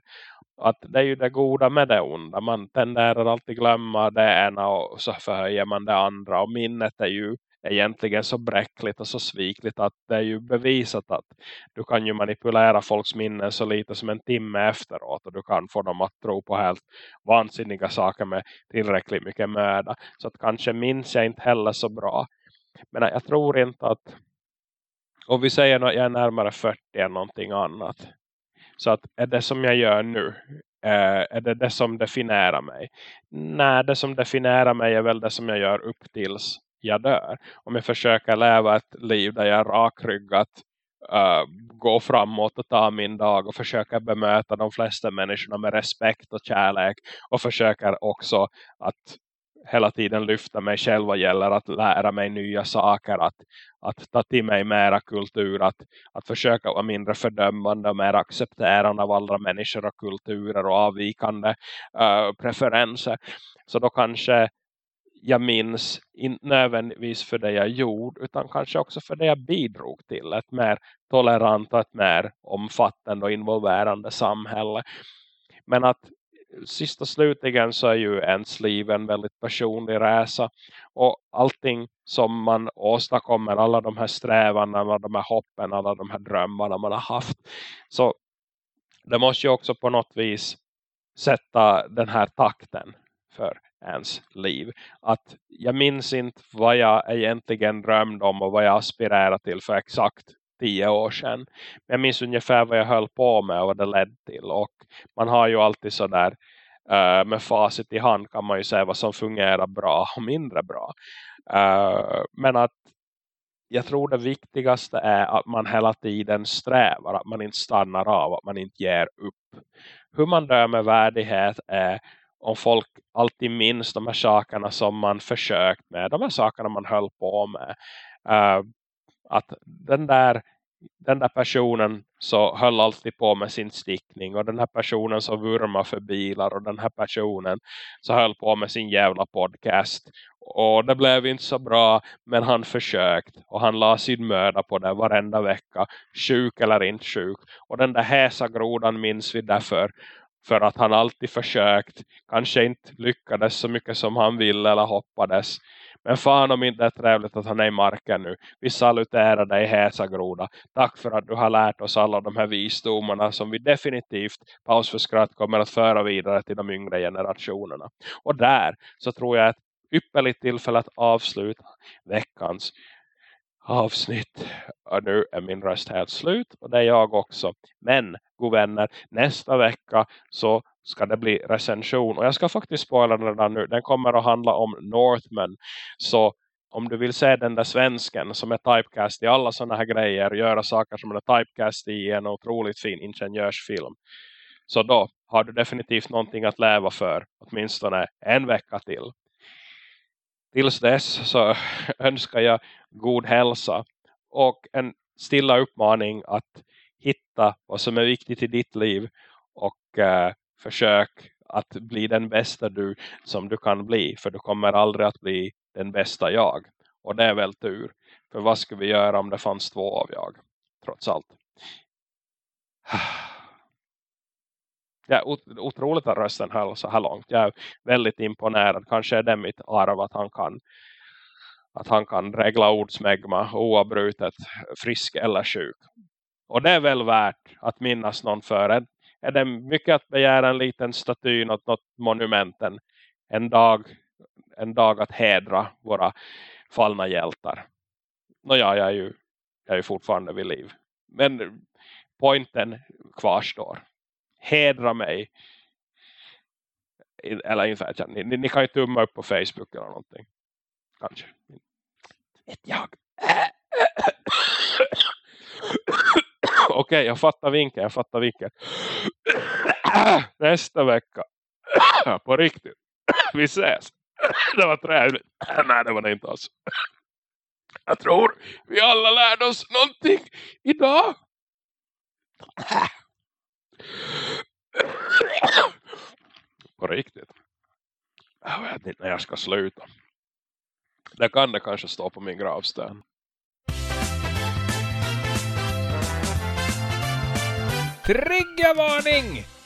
Att det är ju det goda med det onda. Man tenderar alltid glömma det ena och så förhöjer man det andra. Och minnet är ju egentligen så bräckligt och så svikligt att det är ju bevisat att du kan ju manipulera folks minnen så lite som en timme efteråt och du kan få dem att tro på helt vansinniga saker med tillräckligt mycket möda. Så att kanske minns jag inte heller så bra. Men jag tror inte att om vi säger att jag är närmare 40 än någonting annat. Så att är det som jag gör nu eh, är det det som definierar mig? Nej, det som definierar mig är väl det som jag gör upp tills jag dör. Om jag försöker leva ett liv där jag rakryggat eh, uh, går framåt och tar min dag och försöker bemöta de flesta människorna med respekt och kärlek och försöker också att hela tiden lyfta mig själv vad gäller att lära mig nya saker, att, att ta till mig mera kultur, att, att försöka vara mindre fördömande och mer accepterande av andra människor och kulturer och avvikande uh, preferenser. Så då kanske jag minns inte nödvändigtvis för det jag gjorde utan kanske också för det jag bidrog till ett mer tolerant och ett mer omfattande och involverande samhälle. Men att sista slutligen så är ju ens liv en väldigt personlig resa. Och allting som man åstadkommer, alla de här strävandena, alla de här hoppen, alla de här drömmarna man har haft. Så det måste ju också på något vis sätta den här takten för ens liv. Att jag minns inte vad jag egentligen drömde om och vad jag aspirerade till för exakt tio år sedan. Men jag minns ungefär vad jag höll på med och vad det ledde till. Och man har ju alltid sådär uh, eh, med facit i hand kan man ju säga vad som fungerar bra och mindre bra. Uh, men att jag tror det viktigaste är att man hela tiden strävar, att man inte stannar av, att man inte ger upp. Hur man dör med värdighet är om folk alltid minns de här sakerna som man försökt med, de här sakerna man höll på med. Uh, att den där, den där personen så höll alltid på med sin stickning och den här personen så vurmar för bilar och den här personen så höll på med sin jävla podcast. Och det blev inte så bra men han försökt och han la sin möda på det varenda vecka sjuk eller inte sjuk. Och den där häsa grodan minns vi därför för att han alltid försökt kanske inte lyckades så mycket som han ville eller hoppades men fan om inte det är trevligt att han är i marken nu. Vi saluterar dig häsa groda. Tack för att du har lärt oss alla de här visdomarna som vi definitivt paus för skratt kommer att föra vidare till de yngre generationerna. Och där så tror jag ett ypperligt tillfälle att avsluta veckans avsnitt. Och nu är min röst helt slut och det är jag också. Men, god vänner, nästa vecka så ska det bli recension. Och jag ska faktiskt spoila den redan nu. Den kommer att handla om Northman. Så om du vill se den där svensken som är typecast i alla sådana här grejer. Göra saker som är typecast i en otroligt fin ingenjörsfilm. Så då har du definitivt någonting att leva för. Åtminstone en vecka till. Tills dess så önskar jag god hälsa. Och en stilla uppmaning att hitta vad som är viktigt i ditt liv. Och eh, försök att bli den bästa du som du kan bli. För du kommer aldrig att bli den bästa jag. Och det är väl tur. För vad skulle vi göra om det fanns två av jag? Trots allt. Ja, otroligt att rösten höll så här långt. Jag är väldigt imponerad. Kanske är det mitt arv att han kan att han kan regla ordsmägma oavbrutet frisk eller sjuk. Och det är väl värt att minnas någon för är det mycket att begära en liten staty något, något monumenten en dag, en dag att hedra våra fallna hjältar. Nåja, jag är ju, jag är ju fortfarande vid liv. Men pointen kvarstår. Hedra mig. Eller ungefär, ni, ni, ni kan ju tumma upp på Facebook eller någonting. Kanske. Vet jag. Äh, äh, äh. Okej, okay, jag fattar vinkeln, jag fattar vinkeln. Nästa vecka. På riktigt. Vi ses. Det var trevligt. Nej, det var det inte alls. Jag tror vi alla lärde oss någonting idag. På riktigt. Jag vet inte när jag ska sluta. Det kan det kanske stå på min gravsten. Triggervarning!